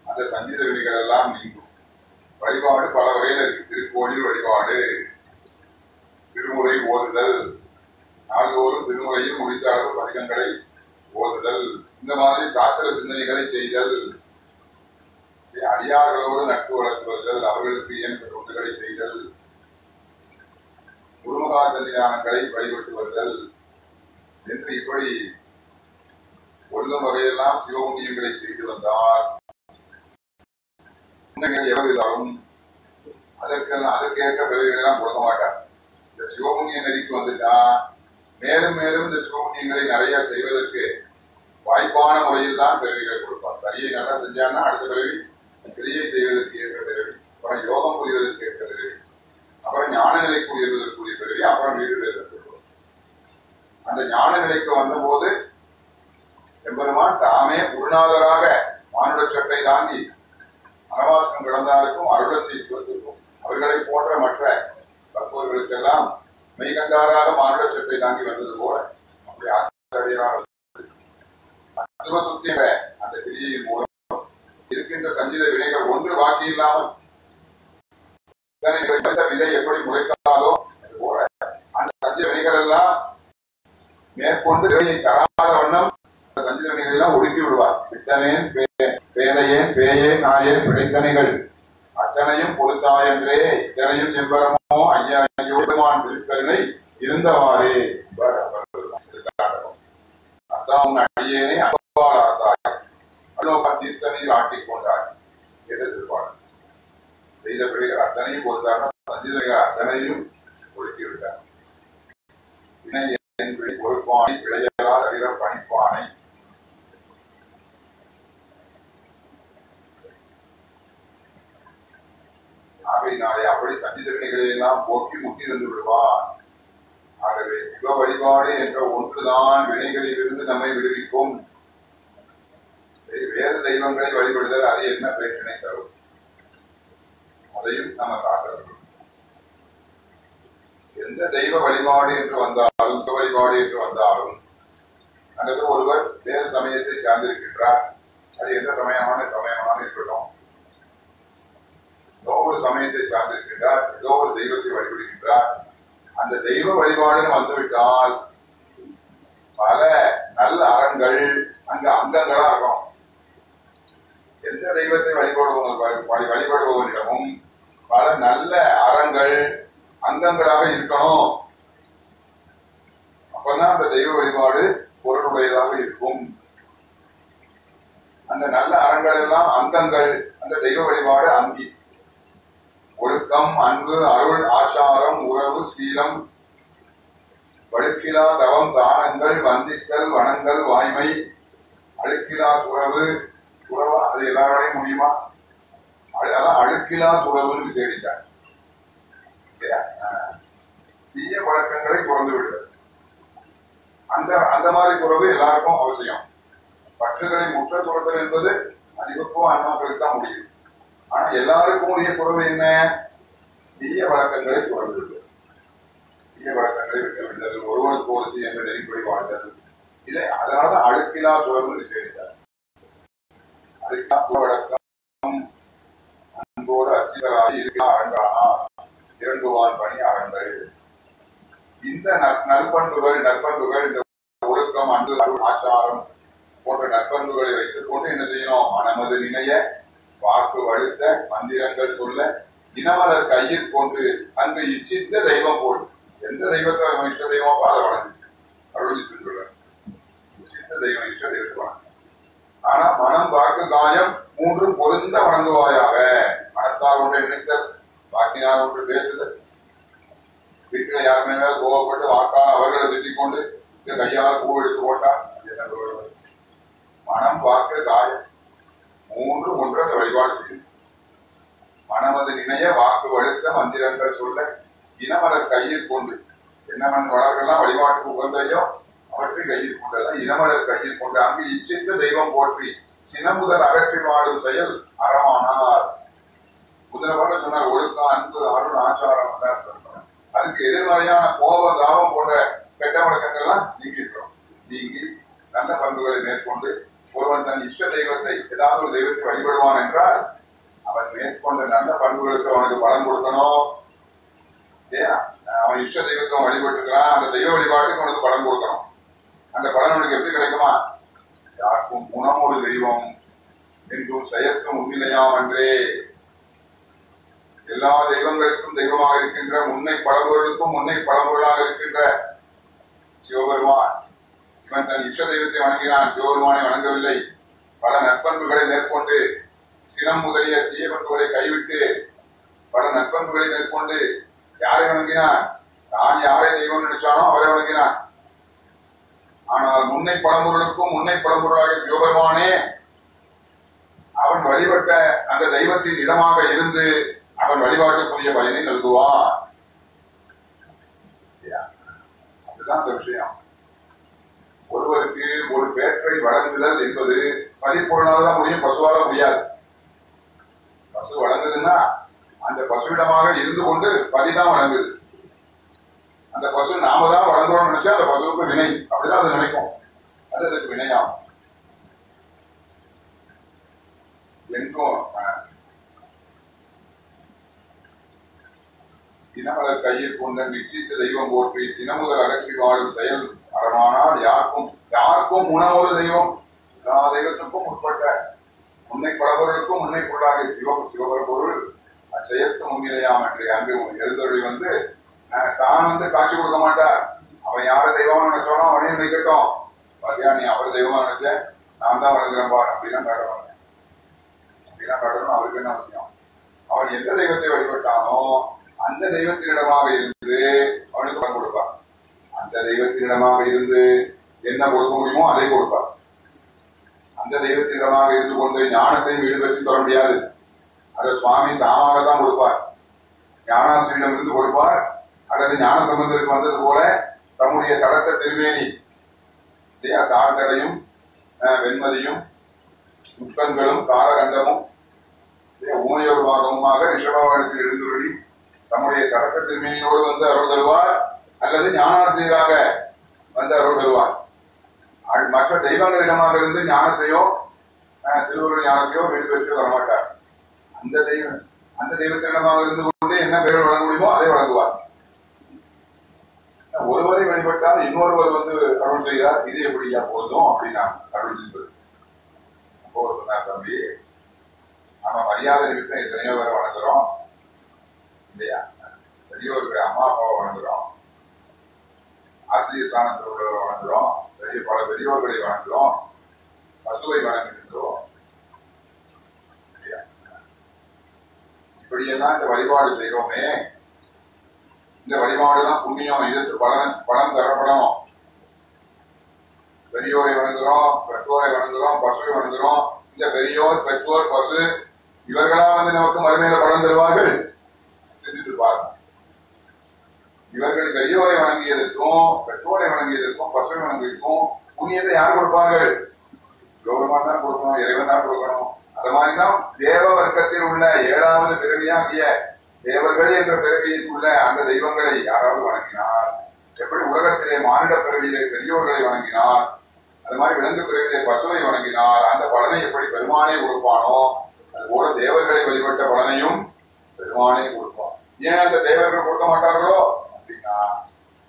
அந்த சஞ்சித வினைகள் எல்லாம் நீங்கும். வழிபாடு பல வகையில் இருக்கு. திருக்கோயில் வழிபாடு திருமுறை ஓதுதல் நாள்தோறும் திருமுறையில் முடித்த அளவு பதிகங்களை ஓதுதல் இந்த மாதிரி சாத்திர சிந்தனைகளை செய்தல் அடியார்களோடு நட்பு வளர்த்துவதல் அவர்களுக்கு இயன்ற தொண்டுகளை செய்தல் குருமகா சன்னிதானங்களை வழிபட்டு வருதல் என்று இப்படி ஒன்றும் வகையெல்லாம் சிவபுண்ணியங்களை செய்து வந்தார். எவ்வளவு அதற்கு அதற்கெல்லாம் அதற்கேற்ற பிறகுகளெல்லாம் கொடுக்க மாட்டார். இந்த சிவபுண்ணிய நெறிக்கு வந்துட்டா மேலும் மேலும் இந்த சிவபுண்ணியங்களை நிறைய செய்வதற்கு வாய்ப்பான முறையில் தான் பிறவிகள் கொடுப்பார். சரியை நல்லா செஞ்சான்னா அடுத்த பிறவி கிரியை செய்வதற்கு ஏற்ற அப்புறம் யோகம் புரிவதற்கு ஏற்ற அப்புறம் ஞான நிலைக்கு உயர்வதற்குரிய பிறவி அப்புறம் வீடு அந்த ஞான நிலைக்கு வந்தபோது எம்பெருமான் தாமே குருநாதராக மானுட சட்டை தாங்கி அனவாசனம் கிடந்தாருக்கும் அருளத்தை சிவத்திற்கும் அவர்களை போன்ற மற்ற தற்போர்களுக்கெல்லாம் மெய்கண்டாராக மானுட சட்டை தாங்கி வந்தது போல அப்படி ஆச்சரியராக அந்த கிரியை வினைகள் ஒன்று பாக்கி இல்லாமல் விதை எப்படி முளைத்தாலோ போல. அந்த சஞ்சய வினைகள் எல்லாம் மேற்கொண்டு விதையை தராத வண்ணம் சஞ்சய சஞ்சித எல்லாம் ஒடுக்கி விடுவார். பித்தனேன் பே- பேதையேன் பேயேன் நாயேன் பிழைத்தனைகள் அத்தனையும் பொழுத்தாயன்றே இத்தனையும் செம்பரமோ ஐயா ஐயோடுமான் திருக்கருணை இருந்தவாறே அதான் உங்க அடியேனே அன்பால் அலோக தீர்த்தனையில் ஆட்டிக் கொண்டாய். செய்த பிள்ளைகள் அத்தனையும் கொடுத்தாங்க அத்தனையும் ஒடுக்கி விட்டார் வினை என் பிழை பொறுப்பானை பிழையலால் அறிகிற பணிப்பானை. ஆகையினாலே அப்படி சஞ்சிதர்களை எல்லாம் போக்கி முட்டிருந்து விடுவார் ஆகவே சிவ வழிபாடு என்ற ஒன்றுதான் வினைகளிலிருந்து நம்மை விடுவிக்கும். வேறு தெய்வங்களை வழிபடுதல் அது என்ன பிரச்சனை தரும்? அதையும் நம்ம சாப்பிடணும். எந்த தெய்வ வழிபாடு என்று வந்தாலும் சுக வழிபாடு என்று வந்தாலும் அல்லது ஒருவர் வேறு சமயத்தை சார்ந்திருக்கின்றார். அது எந்த சமயமான சமயமான இருக்கட்டும். ஏதோ ஒரு சமயத்தை சார்ந்திருக்கின்றார் ஏதோ ஒரு தெய்வத்தை வழிபடுகின்றார். அந்த தெய்வ வழிபாடுன்னு வந்துவிட்டால் பல நல்ல அறங்கள் அங்க அங்கங்களா இருக்கும் எந்த தெய்வத்தை வழிபடுவோம் வழிபடுபவரிடமும் பல நல்ல அறங்கள் அங்கங்களாக இருக்கணும். அப்பதான் அந்த தெய்வ வழிபாடு பொருளுடையதாக இருக்கும். அந்த நல்ல அறங்கள் எல்லாம் அங்கங்கள் அந்த தெய்வ வழிபாடு அங்கி. ஒழுக்கம் அன்பு அருள் ஆச்சாரம் உறவு சீலம் வழுக்கிலா தவம் தானங்கள் வந்தித்தல் வனங்கள் வாய்மை அழுக்கிலா உறவு உறவா அது எல்லாராலையும் முடியுமா? அது- அதான் அழுக்கிலா துறவுன்னு தேடிட்டார் ஆஹ். தீய பழக்கங்களை குறந்து விடுறது அந்த அந்த மாதிரி குறவு எல்லாருக்கும் அவசியம். பற்றுகளை முற்ற துறத்தல் என்பது அதிகப்போ அண்ணாக்களுக்கு தான் முடியும். ஆனா எல்லாருக்கும் உடைய குறவு என்ன? தீய வழக்கங்களை குறந்து விடுறது தீய வழக்கங்களை விட்டு விடுதல் ஒருவனுக்கு ஒருத்தி என்ற நெறிப்படி வாழ்ந்தது. இதை அதனால அழுக்கிலா துறவுன்னு சேர்த்தார் வழக்கம் அன்போடு அச்சிதராகி இருக்கா அழகானா இறங்குவான் பணி அறங்கள் இந்த நற்- நற்பண்புகள் நற்பண்புகள் இந்த ஒழுக்கம் அன்பு அருள் ஆச்சாரம் போன்ற நற்பண்புகளை வைத்துக் கொண்டு என்ன செய்யணும்? மனமது நினைய வாக்கு வழுத்த மந்திரங்கள் சொல்ல இனமலர் கையில் கொண்டு அங்கு இச்சித்த தெய்வம் போல். எந்த தெய்வத்தை அவன் இஷ்ட தெய்வமா பாத வணங்கு அருள் சொல்றார். இஷ்ட தெய்வம் இஷ்ட தெய்வத்தை வணங்கு ஆனா மனம் வாக்கு காயம் மூன்றும் பொருந்த வணங்குவாயாக. மனத்தால் ஒன்று நினைத்தல் வாக்கினால் ஒன்று பேசுது வீட்டில் யார் மேல கோவப்பட்டு வாக்கால் அவர்களை திட்டிக் கொண்டு கையால் பூ எடுத்து போட்டா மனம் வாக்கு காயம் மூன்று ஒன்று அந்த வழிபாடு செய்யும். மனமது நினைய வாக்கு வழுத்த மந்திரங்கள் சொல்ல இனமலர் கையில் கொண்டு என்னவன் வளர்கள்லாம் வழிபாட்டுக்கு உகந்தையோ போற்றி கையில் கொண்டதான் இனமலர் கையில் கொண்டு அங்கு இச்சித்த தெய்வம் போற்றி சினமுதல் அகற்றி வாழும் செயல் அறமானார். முதல்ல சொன்னார் ஒழுக்கம் அன்பு அருள் ஆச்சாரம் தான் அதுக்கு எதிர்மறையான கோப தாபம் போன்ற கெட்ட வழக்கங்கள்லாம் நீக்கிக்கிறோம் நீங்கி நல்ல பண்புகளை மேற்கொண்டு ஒருவன் தன் இஷ்ட தெய்வத்தை ஏதாவது ஒரு தெய்வத்தை வழிபடுவான் என்றால் அவன் மேற்கொண்ட நல்ல பண்புகளுக்கு அவனுக்கு பலன் கொடுக்கணும். அவன் இஷ்ட தெய்வத்தை வழிபட்டுக்கலாம் அந்த தெய்வ வழிபாட்டுக்கு அவனுக்கு பலன் கொடுக்கணும். அந்த பலன் உனக்கு எப்படி கிடைக்குமா? யாருக்கும் குணம் ஒரு தெய்வம். என்றும் செயற்கும் உண்மையாம் அன்றே. எல்லா தெய்வங்களுக்கும் தெய்வமாக இருக்கின்ற முன்னை பழம்பொருளுக்கும் முன்னை பழம்பொருளாக இருக்கின்ற சிவபெருமான். இவன் தன் இஷ்ட தெய்வத்தை வணங்கினான். சிவபெருமானை வணங்கவில்லை. பல நற்பண்புகளை மேற்கொண்டு சினம் முதலிய தீய பண்புகளை கைவிட்டு பல நற்பண்புகளை மேற்கொண்டு யாரை வணங்கினான்? நான் யாரை தெய்வம் நினைச்சானோ அவரை வணங்கினான். ஆனால் முன்னை பழம்பொருளுக்கும் முன்னை பழம்பொருளாகிய சிவபெருமானே அவன் வழிபட்ட அந்த தெய்வத்தின் இடமாக இருந்து அவன் வழிபாட்டுக்குரிய பயனை நல்குவான் அதுதான் அந்த விஷயம். ஒருவருக்கு ஒரு பேற்றை வழங்குதல் என்பது பதிப்பொருளால் தான் முடியும் பசுவால முடியாது. பசு வழங்குதுன்னா அந்த பசுவிடமாக இருந்து கொண்டு பதிதான் வழங்குது. அந்த பசு நாம தான் வழங்குறோம்னு நினைச்சா அந்த பசுவுக்கு வினை. அப்படிதான் அது நினைக்கும். அது அதுக்கு வினையாகும். எங்கும் இனமலர் கையில் கொண்ட நிச்சயித்த தெய்வம் போற்றி சினமுதல் அகற்றி வாழும் செயல் அறமானால் யாருக்கும் யாருக்கும் உணவொரு தெய்வம். எல்லா தெய்வத்துக்கும் உட்பட்ட உன்னை பலவர்களுக்கும் உன்னை பொருளாக சிவம் சிவபர பொருள் அச்செயற்கு முன்னிலையாம் என்று அங்கு எழுந்தொழி வந்து தான் வந்து காட்சி கொடுக்க மாட்டார். அவன் யார தெய்வமா நினைச்சாலும் அவனே நினைக்கட்டும். பாத்தியா நீ அவர் தெய்வமா நினைச்ச? நான் தான் வணங்குறேன் பார் அப்படிலாம் காட்டுவாங்க. அப்படிலாம் காட்டணும் அவருக்கு என்ன அவசியம்? அவன் எந்த தெய்வத்தை வழிபட்டானோ அந்த தெய்வத்தினிடமாக இருந்து அவனுக்கு பலன் கொடுப்பான் அந்த தெய்வத்தினிடமாக இருந்து என்ன கொடுக்க முடியுமோ அதை கொடுப்பான் அந்த தெய்வத்தினிடமாக இருந்து கொண்டு ஞானத்தையும் வீடு தர முடியாது. அதை சுவாமி தாமாக தான் கொடுப்பார். ஞானாசிரியிடம் இருந்து கொடுப்பார். அல்லது ஞான சம்பந்தருக்கு வந்தது போல தம்முடைய கடத்த திருமேனி இல்லையா தாழ்சடையும் வெண்மதியும் உட்கண்களும் காலகண்டமும் ஊமையோர் பாகமுமாக ரிஷபவானத்தில் எழுந்துள்ளி தம்முடைய கடத்த திருமேனியோடு வந்து அருள் தருவார் அல்லது ஞானாசிரியராக வந்து அருள் தருவார். மற்ற தெய்வங்களிடமாக இருந்து ஞானத்தையோ அஹ், ஞானத்தையோ வீடு பெற்று வரமாட்டார். அந்த தெய்வம் அந்த தெய்வத்திடமாக இருந்து கொண்டு என்ன பெயர் வழங்க முடியுமோ அதை வழங்குவார். ஒருவரை வழிபட்டால் இன்னொருவர் வந்து அருள் செய்கிறார். இது எப்படியா போதும் அப்படின்னா அருள் செய்வது. அப்போ சொன்னார் தம்பி நம்ம மரியாதை நிமித்தம் எத்தனையோ பேரை வணங்குறோம். இல்லையா? பெரியவர்கள் அம்மா அப்பாவை வணங்குறோம். ஆசிரியர் ஸ்தானத்தில் உள்ளவரை வணங்குறோம். பெரிய பல பெரியோர்களை வணங்குறோம். பசுவை வணங்குகின்றோம். இப்படியெல்லாம் இந்த வழிபாடு செய்கிறோமே இந்த வழிபாடுதான் புண்ணியம் எதிர்த்து பலன் பலன் தரப்படணும் பெரியோரை வணங்குறோம் பெற்றோரை வணங்குறோம் பசுவை வணங்குறோம். இந்த பெரியோர் பெற்றோர் பசு இவர்களா வந்து நமக்கு மறுமையில பலன் தருவார்கள். சிந்தித்து பாருங்க. இவர்கள் பெரியோரை வணங்கியதற்கும் பெற்றோரை வணங்கியதற்கும் பசுவை வணங்கியதற்கும் புண்ணியத்தை யார் கொடுப்பார்கள்? கௌரவமாக தான் கொடுக்கணும் இறைவன் தான் கொடுக்கணும். அது மாதிரிதான் தேவ வர்க்கத்தில் உள்ள ஏழாவது பிறவியாகிய தேவர்கள் என்ற பிறவியில் உள்ள அந்த தெய்வங்களை யாராவது வணங்கினார் எப்படி உலகத்திலே மானிட பிறவியிலே பெரியோர்களை வணங்கினார் அது மாதிரி விலங்கு பிறவியிலே பசுவை வணங்கினார் அந்த பலனை எப்படி பெருமானே கொடுப்பானோ அது போல தேவர்களை வழிபட்ட பலனையும் பெருமானே கொடுப்பான் ஏன் அந்த தேவர்கள் கொடுக்க மாட்டார்களோ? அப்படின்னா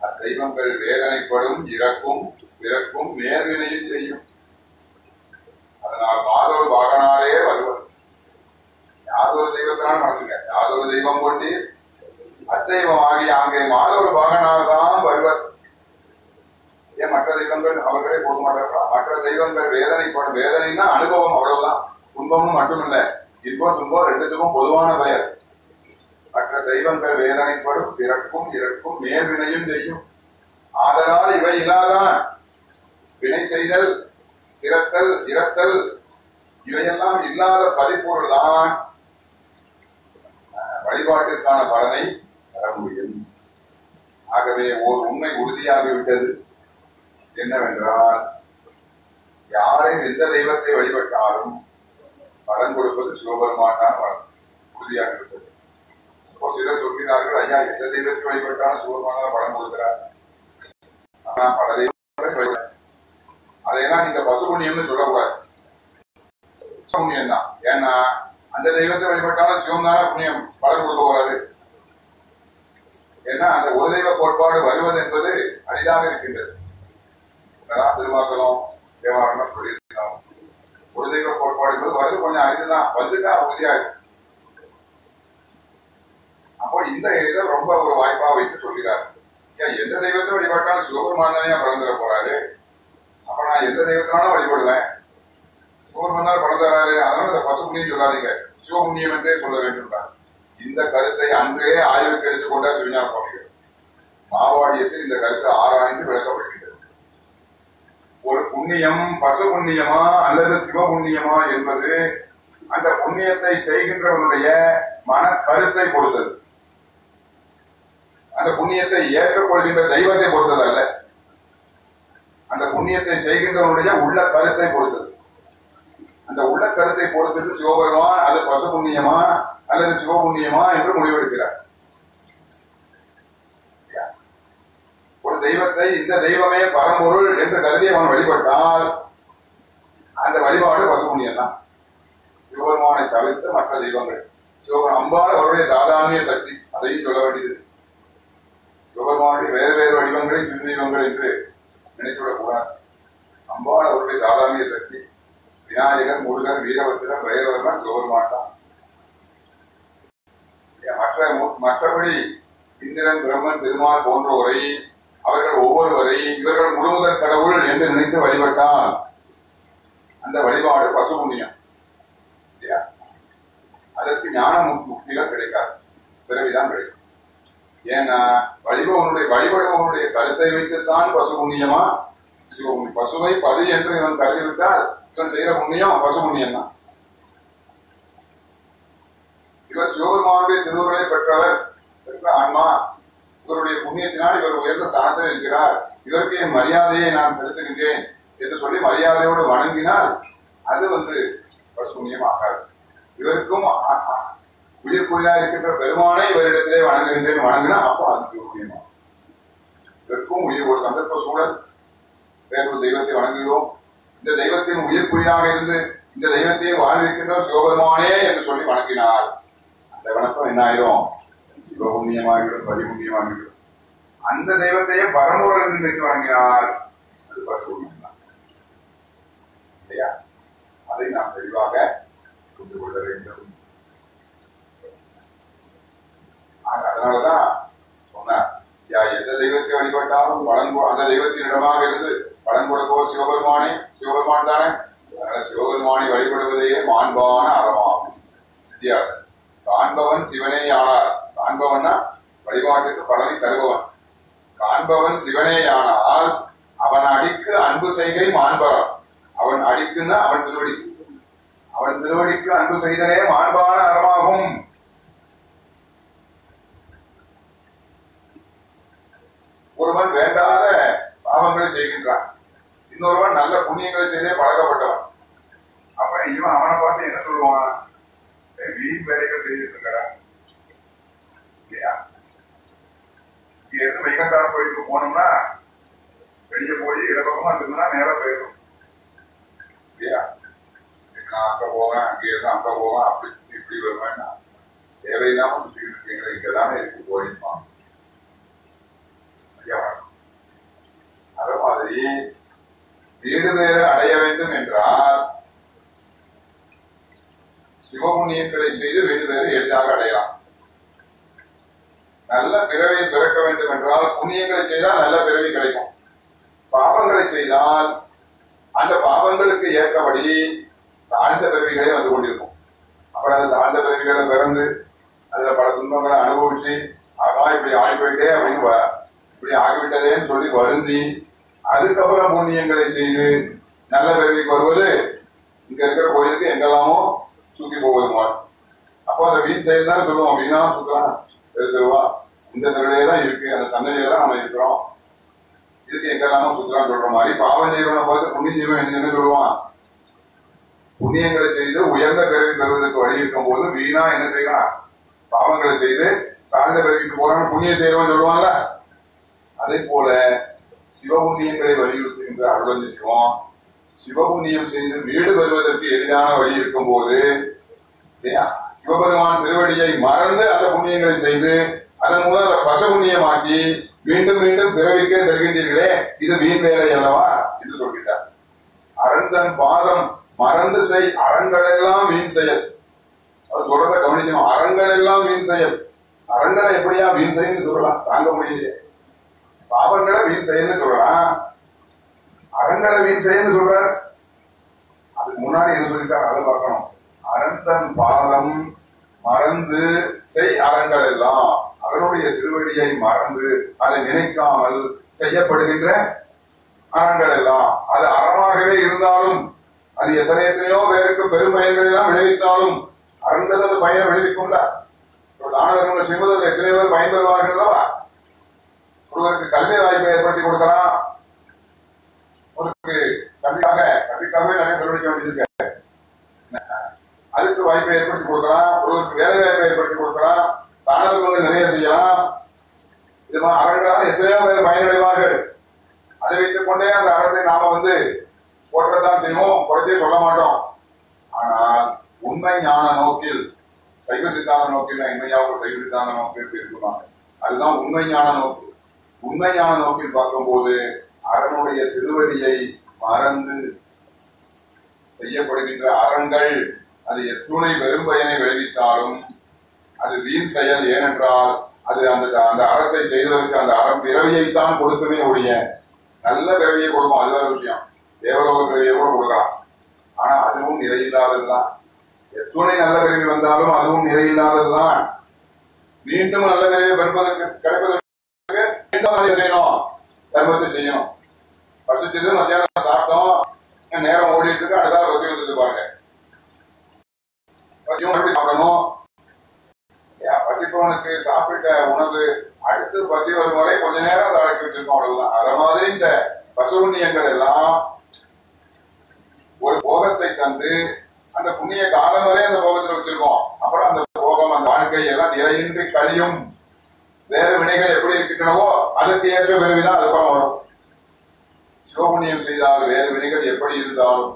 அந்த தெய்வங்கள் வேதனைப்படும் இறக்கும் பிறக்கும் நேர்வினையும் செய்யும். அதனால் மாதவர் பாகனாலே வருவது யாதொரு தெய்வத்தினால் மறந்துங்க யாதொரு தெய்வம் கொண்டு அத்தெய்வமாகி அங்கே மாதொரு பாகனால்தான் வருவர். ஏன் மற்ற தெய்வங்கள் அவர்களே போக மாட்டார்களா? மற்ற தெய்வங்கள் வேதனைப்படும் வேதனைன்னா அனுபவம் அவ்வளவுதான். துன்பமும் மட்டுமில்ல. இன்பம் துன்பம் ரெண்டுத்துக்கும் பொதுவான பெயர். மற்ற தெய்வங்கள் வேதனைப்படும் பிறக்கும் இறக்கும் மேல்வினையும் செய்யும். ஆதலால் இவை இல்லாதான் வினை செய்தல் பிறத்தல் இறத்தல் இவையெல்லாம் இல்லாத பதிப்பொருள் தான். வழிபாட்டிற்கான பலனை பெற முடியும். ஆகவே ஓர் உண்மை உறுதியாகிவிட்டது என்னவென்றால் யாரை எந்த தெய்வத்தை வழிபட்டாலும் பலன் கொடுப்பது சிவபெருமான் தான் வரும் உறுதியாகிவிட்டது. இப்போ சிலர் சொல்கிறார்கள் ஐயா எந்த தெய்வத்தை வழிபட்டாலும் சிவபெருமான பலன் கொடுக்கிறார். ஆனா பல தெய்வங்களை அதையெல்லாம் நீங்க பசுபுண்ணியம்னு சொல்லக்கூடாது. பசுபுண்ணியம் தான் ஏன்னா அந்த தெய்வத்தை வழிபட்டாலும் சிவம் தானே புண்ணியம் பலன் கொடுக்க போறாரு ஏன்னா அந்த ஒரு தெய்வ கோட்பாடு வருவது என்பது அரிதாக இருக்கின்றது. அதான் திருவாசலம் தேவாரம் சொல்லியிருக்கிறோம் ஒரு தெய்வ கோட்பாடு என்பது வருது கொஞ்சம் அரிதுதான். வந்துட்டா உறுதியா இருக்கு அப்போ இந்த இதை ரொம்ப ஒரு வாய்ப்பா வைத்து சொல்கிறார். எந்த தெய்வத்தை வழிபட்டாலும் சிவபெருமான் தானே பிறந்துட போறாரு. அப்ப நான் எந்த தெய்வத்தினாலும் வழிபடுவேன். சிவபெருமான் தான் பிறந்தாரு அதனால இந்த பசு சொல்லாதீங்க. சிவமுனியம் என்றே சொல்ல வேண்டும் இந்த கருத்தை அன்றே ஆய்வு தெரிந்து கொண்டார் சிவஞான சுவாமிகள். மாவாடியத்தில் இந்த கருத்து ஆராய்ந்து விளக்கப்படுகின்றது ஒரு புண்ணியம் பசு புண்ணியமா அல்லது சிவ புண்ணியமா என்பது அந்த புண்ணியத்தை செய்கின்றவனுடைய மன கருத்தை பொறுத்தது. அந்த புண்ணியத்தை ஏற்றுக்கொள்கின்ற தெய்வத்தை பொறுத்தது அல்ல. அந்த புண்ணியத்தை செய்கின்றவனுடைய உள்ள கருத்தை பொறுத்தது. அந்த உள்ள கருத்தை பொறுத்தது சிவபெருமா அல்லது பசபுண்ணியமா அல்லது சிவ புண்ணியமா என்று முடிவெடுக்கிறார். ஒரு தெய்வத்தை இந்த தெய்வமே பரம்பொருள் என்று கருதி அவன் வழிபட்டால் அந்த வழிபாடு பசுபுண்ணியம் தான் சிவபெருமானை தவிர்த்து மற்ற தெய்வங்கள். சிவபெருமான் அம்பாள் அவருடைய தாதானிய சக்தி அதையும் சொல்ல வேண்டியது. சிவபெருமானுடைய வேறு வேறு வடிவங்களை சிறு தெய்வங்கள் என்று நினைத்துவிடக் கூடாது. அம்பாள் அவருடைய தாதானிய சக்தி விநாயகர் முருகன் வீரபத்திரன் வைரவர்மன் சிவபெருமான் மற்ற மற்றபடி இந்திரன் பிரம்மன் திருமால் போன்றோரை அவர்கள் ஒவ்வொருவரை இவர்கள் முழுமுதற் கடவுள் என்று நினைத்து வழிபட்டால் அந்த வழிபாடு பசு புண்ணியம் அதற்கு ஞான முக்திகள் கிடைக்காது. பிறவிதான் கிடைக்கும். ஏன்னா வழிபவனுடைய வழிபடுபவனுடைய கருத்தை வைத்துத்தான் பசு புண்ணியமா பசுவை பதி என்று இவன் கருதிவிட்டால் இவன் செய்யற புண்ணியம் வச புண்ணியம் தான் இவர் சிவபெருமானுடைய திருவுருளை பெற்றவர். பெற்ற ஆன்மா இவருடைய புண்ணியத்தினால் இவர் உயர்ந்த ஸ்தானத்தில் இருக்கிறார். இவருக்கு என் மரியாதையை நான் செலுத்துகின்றேன் என்று சொல்லி மரியாதையோடு வணங்கினால் அது வந்து பசு ஆகாது இவருக்கும் உயிர் ஆ- இருக்கின்ற பெருமானை இவரிடத்திலே வணங்குகின்றேன். வணங்கினா அப்போ அது சிவபுண்ணியமாகும் இவருக்கும் உயிர் ஒரு சந்தர்ப்ப சூழல். வேறொரு தெய்வத்தை வணங்குகிறோம். இந்த தெய்வத்தின் உயிர்க்குறியாக இருந்து இந்த தெய்வத்தையே வாழ்விக்கின்ற சிவபெருமானே என்று சொல்லி வணங்கினார். அந்த வணக்கம் என்ன ஆயிரும் சிவபுண்ணியமாகிவிடும் பரிபுண்ணியமாகிவிடும் அந்த தெய்வத்தையே பரம்பொருள் என்று வணங்கினார். அது பசுபுண்ணியம் தான். இல்லையா? அதை நாம் தெளிவாக புரிந்து கொள்ள வேண்டும். அதனாலதான் சொன்னார் யா எந்த தெய்வத்தை வழிபட்டாலும் பலன் அந்த தெய்வத்தின் இடமாக இருந்து பலன் கொடுப்போர் சிவபெருமானே சிவபெருமான் தானே? அதனால சிவபெருமானை வழிபடுவதையே மாண்பான அறமாகும். வித்தியாசம் காண்பவன் சிவனே ஆனார். காண்பவன்னா வழிபாட்டுக்கு பலனை தருபவன். காண்பவன் சிவனே ஆனால் அவன் அடிக்கு அன்பு செய்கை மாண்பரம். அவன் அடிக்குன்னா அவன் திருவடி. அவன் திருவடிக்கு அன்பு செய்தலே மாண்பான அறமாகும். ஒருவன் வேண்டாத பாவங்களை செய்கின்றான் இன்னொருவன் நல்ல புண்ணியங்களை செய்தே பழக்கப்பட்டவன். அப்ப இவன் அவனை பார்த்து என்ன சொல்லுவான்? வீண் வேலைகள் செய்துட்டு இருக்கடா. இல்லையா? இங்க இருந்து கோயிலுக்கு போனோம்னா வெளியே போய் இடப்பக்கமா இருந்ததுன்னா நேரா போயிடும் இல்லையா? நான் அங்க போவேன் அங்கே இருந்து அங்க போவேன் அப்படி இப்படி வருவேன்னா தேவையில்லாம சுத்திட்டு இருக்கீங்களா இங்கதானே இருக்கு போயிருப்பான் ஐயா வணக்கம். அதே மாதிரி வீடு வேறு அடைய வேண்டும் என்றால் சிவமுனியங்களை செய்து வீடு வேறு எளிதாக அடையலாம். நல்ல பிறவை பிறக்க வேண்டும் என்றால் புண்ணியங்களை செய்தால் நல்ல பிறவி கிடைக்கும். பாவங்களை செய்தால் அந்த பாவங்களுக்கு ஏற்றபடி தாழ்ந்த பிறவிகளே வந்து கொண்டிருக்கும். அப்புறம் அந்த தாழ்ந்த பிறவிகளை பிறந்து அதுல பல துன்பங்களை அனுபவிச்சு ஆகா இப்படி ஆகி போயிட்டே அப்படின்னு இப்படி ஆகிவிட்டதேன்னு சொல்லி வருந்தி அதுக்கப்புறம் புண்ணியங்களை செய்து நல்ல பிறவிக்கு வருவது இங்க இருக்கிற கோயிலுக்கு எங்கெல்லாமோ சுத்தி மாதிரி அப்போ அந்த வீண் செயல் தான் சொல்லுவோம் வீணா சுத்தலாம் எடுத்துருவான் இந்த தெருவிலே தான் இருக்கு. அந்த சன்னதியில தான் நம்ம இருக்கிறோம். இதுக்கு எங்கெல்லாமோ சுத்தலாம் சொல்ற மாதிரி பாவம் செய்வனை பார்த்து புண்ணியம் ஜீவன் என்ன சொல்லுவான். புண்ணியங்களை செய்து உயர்ந்த பிறவி பெறுவதற்கு வழி இருக்கும் போது வீணா என்ன செய்யலாம்? பாவங்களை செய்து தாழ்ந்த பிறவிக்கு போறாங்க புண்ணியம் செய்யறவன் சொல்லுவாங்கல்ல அதே போல சிவபுண்ணியங்களை வலியுறுத்துகின்ற அருளஞ்சி சிவம் சிவபுண்ணியம் செய்து வீடு வருவதற்கு எளிதான வழி இருக்கும் போது சிவபெருமான் திருவடியை மறந்து அந்த புண்ணியங்களை செய்து அதன் மூலம் அதை பசபுண்ணியமாக்கி மீண்டும் மீண்டும் பிறவிக்கே செல்கின்றீர்களே இது வீண் வேலை அல்லவா? என்று சொல்கிறார் அரண்தன் பாதம் மறந்து செய் அறங்களெல்லாம் வீண் செயல். அவர் சொல்றத கவனிக்கணும். அறங்கள் எல்லாம் வீண் செயல். அறங்களை எப்படியா வீண் செயல்னு சொல்லலாம். தாங்க முடியலையே. பாவங்களை வீண் செய்யன்னு சொல்றான் அறங்களை வீண் செய்யன்னு சொல்ற. அதுக்கு முன்னாடி இது சொல்லிட்டார் அதை பார்க்கணும். அறந்தன் பாதம் மறந்து செய் அறங்கள் எல்லாம். அவருடைய திருவடியை மறந்து அதை நினைக்காமல் செய்யப்படுகின்ற அறங்கள் எல்லாம். அது அறமாகவே இருந்தாலும் அது எத்தனை எத்தனையோ பேருக்கு பெரும் பயன்கள் எல்லாம் விளைவித்தாலும் அறங்கள் அது பயனை விளைவிக்கும்ல. ஒரு தான தர்மங்கள் செய்வது எத்தனையோ பேர் பயன்பெறுவார்கள் அல்லவா? ஒருவருக்கு கல்வி வாய்ப்பை ஏற்படுத்தி கொடுக்கலாம் ஒருவருக்கு கல்விக்காக கல்விக்காகவே நிறைய செலவழிக்க வேண்டியிருக்கு. அதுக்கு வாய்ப்பை ஏற்படுத்தி கொடுக்கலாம் ஒருவருக்கு வேலை வாய்ப்பை ஏற்படுத்தி கொடுக்கலாம் தானவர்கள் நிறைய செய்யலாம். இது மாதிரி அறங்களால் எத்தனையோ பேர் பயனடைவார்கள். அதை வைத்துக் கொண்டே அந்த அறத்தை நாம வந்து போற்றதான் செய்வோம் குறைச்சே சொல்ல மாட்டோம். ஆனால் உண்மை ஞான நோக்கில் சைவ சித்தாந்த நோக்கில் இன்மையாக சைவ சித்தாந்த நோக்கில் பேசுவாங்க அதுதான் உண்மை ஞான நோக்கு. உண்மையான நோக்கில் பார்க்கும்போது அறனுடைய திருவடியை மறந்து செய்யப்படுகின்ற அறங்கள் அது எத்துணை வெறும் பயனை விளைவித்தாலும் அது வீண் செயல் ஏனென்றால் அது அந்த அந்த அறத்தை செய்வதற்கு அந்த அறம் பிறவியைத்தான் கொடுக்கவே ஒழிய நல்ல பிறவியை கொடுக்கும். அது வேற விஷயம். தேவலோக பிறவியை கூட கொடுக்கலாம். ஆனா அதுவும் நிறையில்லாததுதான் எத்துணை நல்ல பிறவி வந்தாலும் அதுவும் நிறையில்லாததுதான் மீண்டும் நல்ல பிறவியை பெறுவதற்கு கிடைப்பதற்கு எந்த மாதிரி செய்யணும் தர்மத்தை செய்யணும் பசிச்சது மத்தியானம் சாப்பிட்டோம் நேரம் ஓடிட்டு இருக்கு அடுத்த பசி வந்துட்டு பாருங்க பசியும் எப்படி சாப்பிடணும் ஏன் பசிப்பவனுக்கு சாப்பிட்ட உணவு அடுத்து பசி வரும் வரை கொஞ்ச நேரம் அதை அடக்கி வச்சிருக்கோம் அவ்வளவுதான் அத மாதிரி இந்த பசுபுண்ணியங்கள் எல்லாம் ஒரு போகத்தை தந்து அந்த புண்ணிய காலம் வரை அந்த போகத்தில் வச்சிருக்கோம். அப்புறம் அந்த போகம் அந்த வாழ்க்கை எல்லாம் நிலையின்றி கழியும். வேறு வினைகள் எப்படி இருக்கின்றனவோ அதற்கு ஏற்ற விரும்பினா அதுக்கப்புறம் வரும் சிவபுண்ணியம் செய்தால் வேறு வினைகள் எப்படி இருந்தாலும்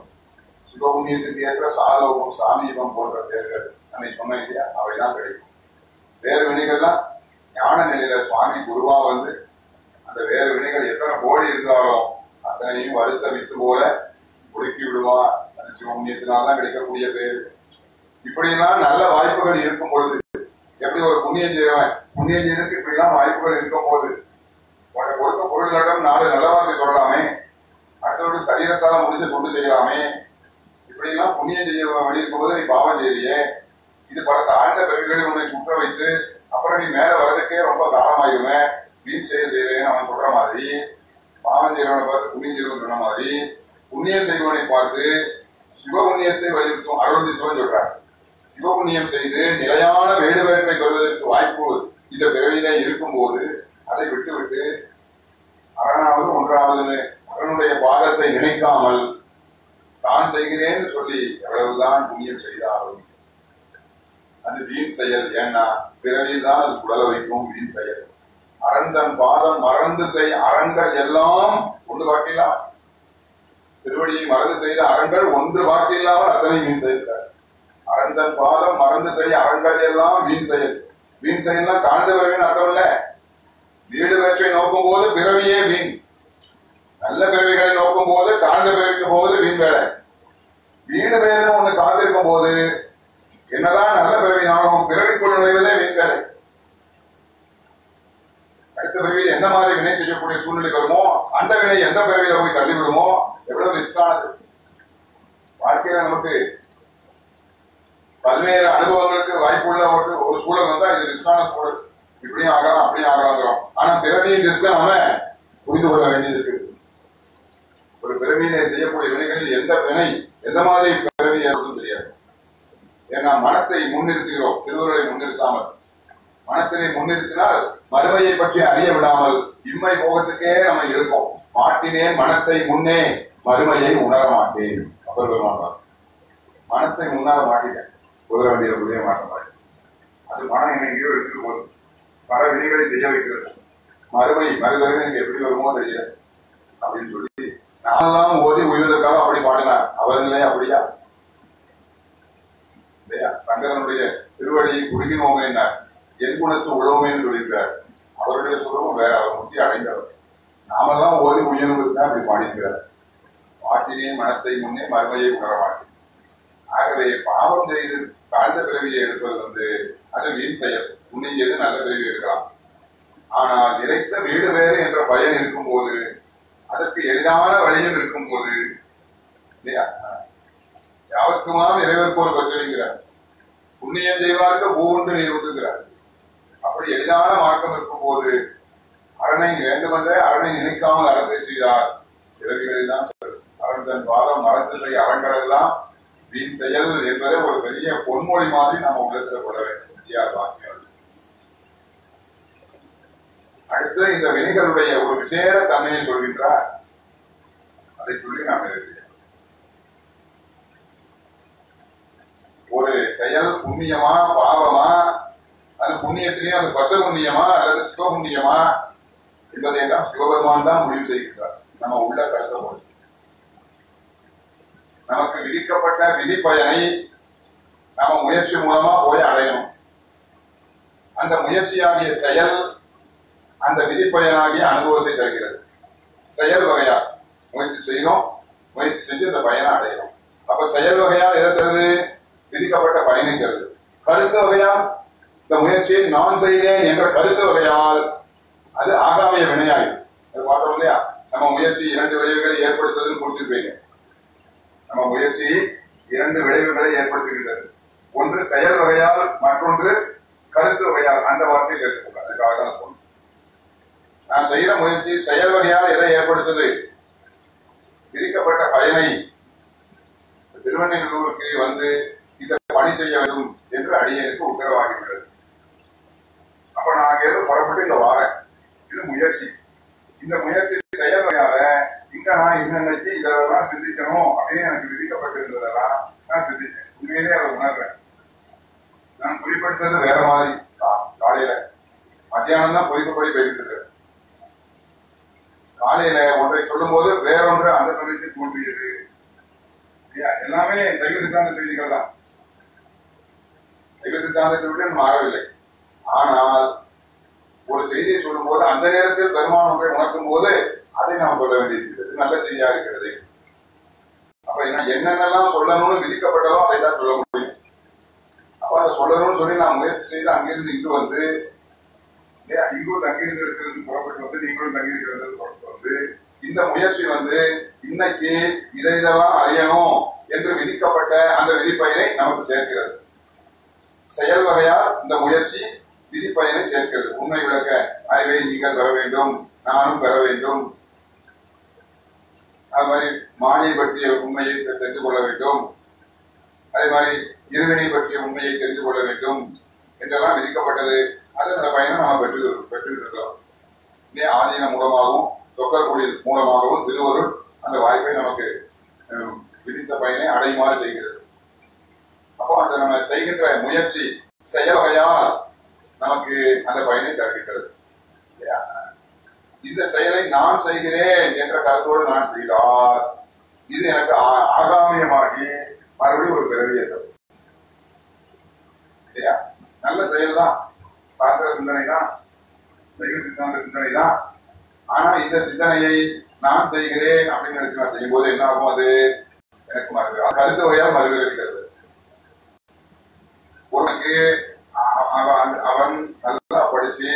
சிவபுண்ணியத்துக்கு ஏற்ற சாலோகம் சாமீபம் போன்ற பேர்கள் அன்னைக்கு சொன்ன இல்லையா? அவைதான் கிடைக்கும். வேறு வினைகள்லாம் ஞான நிலையில சுவாமி குருவா வந்து அந்த வேறு வினைகள் எத்தனை கோடி இருந்தாலும் அத்தனையும் வருத்த வித்து போல ஒடுக்கி விடுவான் அந்த சிவபுண்ணியத்தினால்தான் கிடைக்கக்கூடிய பேர். இப்படியெல்லாம் நல்ல வாய்ப்புகள் இருக்கும் பொழுது எப்படி ஒரு புண்ணியம் செய்யவன் புண்ணியம் செய்யறதுக்கு இப்படிலாம் வாய்ப்புகள் இருக்கும் போது உனக்கு கொடுத்த பொருளிடம் நாலு நல்ல வார்த்தை சொல்லலாமே அடுத்தவருடைய சரீரத்தால முடிஞ்சு கொண்டு செய்யலாமே. இப்படி எல்லாம் புண்ணியம் செய்ய வழி போது நீ பாவம் செய்யலையே. இது பல தாழ்ந்த பிறகுகளை உன்னை சுற்ற வைத்து அப்புறம் நீ மேல வர்றதுக்கே ரொம்ப காலமாயிருவேன் வீண் செய்ய செய்யறேன்னு அவன் சொல்ற மாதிரி பாவம் செய்வனை பார்த்து புண்ணியம் செய்வன் சொன்ன மாதிரி புண்ணியம் செய்வனை பார்த்து சிவ புண்ணியத்தை வலியுறுத்தும் அருள் சிவன் சொல்றாரு. சிவபுண்ணியம் செய்து நிலையான வேடு கொள்வதற்கு வாய்ப்பு இந்த பிறவியில இருக்கும்போது அதை விட்டுவிட்டு அரணாவது ஒன்றாவதுன்னு அரணனுடைய பாதத்தை நினைக்காமல் தான் செய்கிறேன்னு சொல்லி எவ்வளவுதான் புண்ணியம் செய்தாலும் அது வீண் செயல். ஏன்னா பிறவியில் தான் அது குடல வைக்கும் வீண் செயல். அறந்தன் பாதம் மறந்து செய் அறங்கள் எல்லாம் ஒன்று வாக்கில்லாம் திருவடியை மறந்து செய்த அறங்கள் ஒன்று வாக்கில்லாமல் அத்தனை வீண் செய்தார் அறந்தன் பாதம் மறந்து செய்ய அறங்கள் எல்லாம் வீண் செயல். வீண் செயல்னா தாழ்ந்த வரவேன்னு அர்த்தம் இல்ல வீடு வெற்றை நோக்கும் போது பிறவியே வீண். நல்ல பிறவிகளை நோக்கும் போது தாழ்ந்த பிறவிக்கு போவது வீண் வேலை. வீடு வேலை ஒண்ணு காத்திருக்கும் போது என்னதான் நல்ல பிறவி நாமும் பிறவிக்குள் நுழைவதே வீண் வேலை. அடுத்த பிறவியில் என்ன மாதிரி வினை செய்யக்கூடிய சூழ்நிலை வருமோ அந்த வினை எந்த பிறவியில போய் தள்ளிவிடுமோ எவ்வளவு ரிஸ்கானது. வாழ்க்கையில நமக்கு பல்வேறு அனுபவங்களுக்கு வாய்ப்புள்ள ஒரு ஒரு சூழல் வந்தா இது ரிஸ்கான சூழல். இப்படியும் ஆகலாம் அப்படியும் ஆகலாங்கிறோம். ஆனா பிறவியின் ரிஸ்க நம்ம புரிந்து கொள்ள வேண்டியது இருக்கு ஒரு பிறவியிலே செய்யக்கூடிய வினைகளில் எந்த வினை எந்த மாதிரி பிறவி என்பதும் தெரியாது. ஏன்னா மனத்தை முன்னிறுத்துகிறோம். திருவருளை முன்னிறுத்தாமல். மனத்தினை முன்னிறுத்தினால் மறுமையை பற்றி அறிய விடாமல் இம்மை போகத்துக்கே நம்ம இருக்கோம் மாட்டினேன் மனத்தை முன்னே மறுமையை உணர மாட்டேன். அப்பர் பெருமானார் மனத்தை முன்னால மாட்டிட்டேன். உதவ வேண்டிய புதிய மாட்ட அது மனம் என்னை எங்கேயோ போது பல விதிகளை செய்ய வைக்கிறது. மறுமை மறுபடியும் எனக்கு எப்படி வருமோ தெரியல. அப்படின்னு சொல்லி நான்லாம் ஓதி உயிர்வதற்காக அப்படி பாடினார் அவர் நிலையா அப்படியா? இல்லையா? சங்கரனுடைய திருவடியை குறுகினோமே என்ன என் குணத்து உழவுமேன்னு சொல்லியிருக்கிறார். அவருடைய சுரமும் வேற அவர் முத்தி அடைந்தவர். நாமெல்லாம் ஓதி உயர்வுக்கு தான் அப்படி பாடிக்கிறார் பாட்டினே மனத்தை முன்னே மறுமையை உணரமாட்டேன். ஆகவே பாவம் செய்து அந்த பிறவியை எடுப்பது வந்து அது வீண் செயல். புண்ணியம் நல்ல பிறவி எடுக்கலாம்? ஆனால் நிறைத்த வீடு வேறு என்ற பயன் இருக்கும் போது அதற்கு எளிதான வழியும் இருக்கும்போது இல்லையா? யாவருக்குமாம் இறைவர் போல் பற்றிருக்கிறார் புண்ணியம் செய்வார்க்கு பூவுண்டு நீர் ஊட்டுகிறார் அப்படி எளிதான மார்க்கம் இருக்கும் போது அரணை வேண்டுமென்றே அரணை நினைக்காமல் அறந்தை செய்தார் பிறவிகளில் தான் அரண் தன் வாதம் மறந்து செய்ய வீண் செயல் என்பதை ஒரு பெரிய பொன்மொழி மாதிரி நாம் உணர்த்தப்பட வேண்டும் இந்தியா வாக்கியம் அடுத்து இந்த வினைகளுடைய ஒரு விசேட தன்மையை சொல்கின்றார். அதை சொல்லி நாம் எழுதுகிறோம் ஒரு செயல் புண்ணியமா பாவமா அது புண்ணியத்திலேயே அது பச புண்ணியமா அல்லது சிவ புண்ணியமா எல்லாம் சிவபெருமான் தான் முடிவு செய்கின்றார். நம்ம உள்ள கருத்த நமக்கு விதிக்கப்பட்ட விதி பயனை நம்ம முயற்சி மூலமா போய் அடையணும். அந்த முயற்சியாகிய செயல் அந்த விதிப்பயனாகிய அனுபவத்தை தருகிறது. செயல் வகையா முயற்சி செய்யணும். முயற்சி செஞ்சு அந்த பயனை அடையணும். அப்ப செயல் வகையால் இருக்கிறது விதிக்கப்பட்ட பயனுங்கிறது. கருத்து வகையால் இந்த முயற்சியை நான் செய்தேன் என்ற கருத்து வகையால் அது ஆகாமிய வினையாகும் அது பார்த்தோம் இல்லையா? நம்ம முயற்சி இரண்டு விளைவுகளை ஏற்படுத்துவதுன்னு கொடுத்துருப்பீங்க. நம்ம முயற்சி இரண்டு விளைவுகளை ஏற்படுத்துகின்றது. ஒன்று செயல் வகையால் மற்றொன்று கருத்து வகையால் அந்த வார்த்தையை சேர்த்துக்கொள்ள அதுக்காக தான் சொன்னேன் நான் செய்யற முயற்சி செயல் வகையால் எதை ஏற்படுத்துது? விதிக்கப்பட்ட பயனை திருவண்ணூருக்கு வந்து இதை பணி செய்ய வேண்டும் என்று அடியனுக்கு உத்தரவாகிவிட்டது. அப்ப நான் ஏதோ புறப்பட்டு இங்க வாரேன். இது முயற்சி. இந்த முயற்சி செயல் வகையாக இங்க நான் இன்னைக்கு இதெல்லாம் சிந்திக்கணும் அப்படின்னு எனக்கு விதிக்கப்பட்டிருந்ததெல்லாம் நான் சிந்திச்சேன் உண்மையிலே அதை உணர்றேன். நான் குறிப்பிட்டது வேற மாதிரி. காலையில. மத்தியானம் தான் பொறிக்கப்படி பேசிட்டு காலையில ஒன்றை சொல்லும்போது வேறொன்று அந்த சமயத்தில் தோன்றியது. எல்லாமே சைவ சித்தாந்த செய்திகள் தான். சைவ சித்தாந்தத்தை விட நம்ம மாறவில்லை. ஆனால் ஒரு செய்தியை சொல்லும்போது அந்த நேரத்தில் பெருமான் ஒன்றை உணர்த்தும் போது அதை நாம் சொல்ல வேண்டியிருக்கிறது. நல்ல செய்தியா இருக்கிறது. அப்ப என்ன- என்னென்னலாம் சொல்லணும்னு விதிக்கப்பட்டதோ அதை தான் சொல்ல முடியும். அப்ப அதை சொல்லணும்னு சொல்லி நான் முயற்சி செய்து அங்கிருந்து இங்கு வந்து இல்லையா இங்கும் தங்கியிருந்து இருக்கிறது புறப்பட்டு வந்து நீங்களும் தங்கியிருக்கிறது புறப்பட்டு வந்து இந்த முயற்சி வந்து இன்னைக்கு இதை இதெல்லாம் அறியணும் என்று விதிக்கப்பட்ட அந்த விதிப்பயனை நமக்கு சேர்க்கிறது. செயல் வகையா இந்த முயற்சி விதிப்பயனை சேர்க்கிறது. உண்மை விளக்க அறிவை நீங்கள் பெற வேண்டும். நானும் பெற வேண்டும். அது மாதிரி மாயை பற்றிய உண்மையை தெரிந்து கொள்ள வேண்டும். அதே மாதிரி இறைவனை பற்றிய உண்மையை தெரிந்து கொள்ள வேண்டும் என்றெல்லாம் விதிக்கப்பட்டது. அது அந்த பயனை நாம் பெற்று பெற்றிருக்கிறோம் இதே ஆதீன மூலமாகவும் சொக்கர் குடில் மூலமாகவும் திருவருள் அந்த வாய்ப்பை நமக்கு விதித்த பயனை அடையுமாறு செய்கிறது. அப்போ அந்த நம்ம செய்கின்ற முயற்சி செயல் வகையால் நமக்கு அந்த பயனை தருகின்றது. இல்லையா? இந்த செயலை நான் செய்கிறேன் என்ற கருத்தோடு நான் செய்தார். இது எனக்கு ஆகாமியமாகி மறுபடியும் ஒரு பிறவி இல்லையா? நல்ல செயல் தான் சாஸ்திர சிந்தனை தான் தெய்வ சித்தாந்த சிந்தனை தான் ஆனா இந்த சிந்தனையை நான் செய்கிறேன் அப்படின்னு நினைச்சு நான் செய்யும் போது என்ன ஆகும் அது? எனக்கு மறுபடி கருத்து வகையால் மறுவிருக்கிறது உனக்கு அவன் நல்லா படிச்சு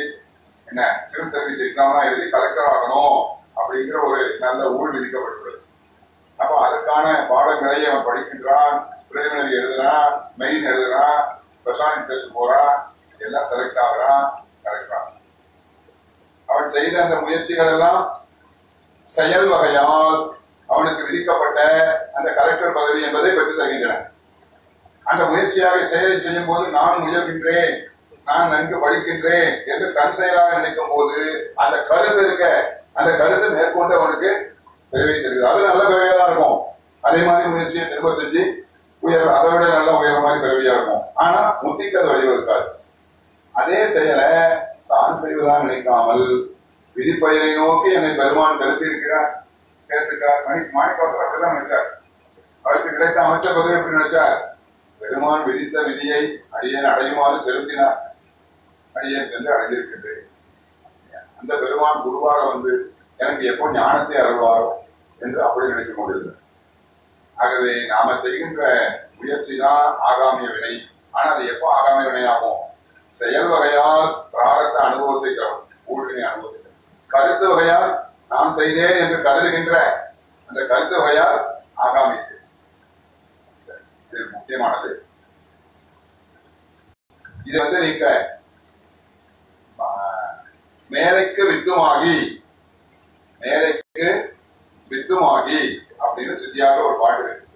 என்ன? சிவில் சர்வீஸ் எக்ஸாம்லாம் எழுதி கலெக்டர் ஆகணும் அப்படிங்கிற ஒரு நல்ல ஊழ் விதிக்கப்பட்டுள்ளது. அப்ப அதற்கான பாடங்களை அவன் படிக்கின்றான் பிரிலிமினரி எழுதுறான் மெயின் எழுதுறான் ஸ்பெஷாலிட்டி டெஸ்ட் போறான் எல்லாம் செலக்ட் ஆகிறான் கரெக்டான் அவன் செய்த அந்த முயற்சிகள் எல்லாம் செயல் வகையால் அவனுக்கு விதிக்கப்பட்ட அந்த கலெக்டர் பதவி என்பதை பெற்று தருகின்றன. அந்த முயற்சியாக செயலை செய்யும் போது நான் முயல்கின்றேன் நான் நன்கு படிக்கின்றேன் என்று கண் செயலாக நினைக்கும் போது அந்த கருத்து இருக்க அந்த கருத்து மேற்கொண்டு அவனுக்கு பிறவி தெரியுது அது நல்ல பிறவியா தான் இருக்கும். அதே மாதிரி முயற்சியை திரும்ப செஞ்சு உயர் அதை விட நல்ல உயரமான மாதிரி பிறவியா இருக்கும். ஆனா முத்திக்கு அது வழிவகுக்காது. அதே செயலை தான் செய்வதாக நினைக்காமல் விதிப்பயனை நோக்கி என்னை பெருமான் செலுத்தி இருக்கிறார் சேர்த்துக்கார் மணி மாணிக்கவாசர் அப்படிதான் நினைச்சார். அவருக்கு கிடைத்த அமைச்சர் பதவி எப்படி நினைச்சார்? பெருமான் விதித்த விதியை அடியேன் அடையுமாறு செலுத்தினார். அடியேன் சென்று அடைந்திருக்கின்றேன் அந்த பெருமான் குருவாக வந்து எனக்கு எப்போ ஞானத்தை அருள்வாரோ என்று அப்படி நினைத்துக் கொண்டிருந்தேன் ஆகவே நாம செய்கின்ற முயற்சி தான் ஆகாமிய வினை. ஆனா அது எப்போ ஆகாமிய வினை ஆகும் செயல் வகையால் பிராரத்த அனுபவத்தை தரும் அனுபவத்தை கருத்து வகையால் நான் செய்தேன் என்று கருதுகின்ற அந்த கருத்து வகையால் ஆகாமிக்கு இது முக்கியமானது. இது வந்து நீங்க மேலைக்கு வித்துமாகி. மேலைக்கு வித்துமாகி அப்படின்னு சித்தியாக ஒரு பாட்டு இருக்கு.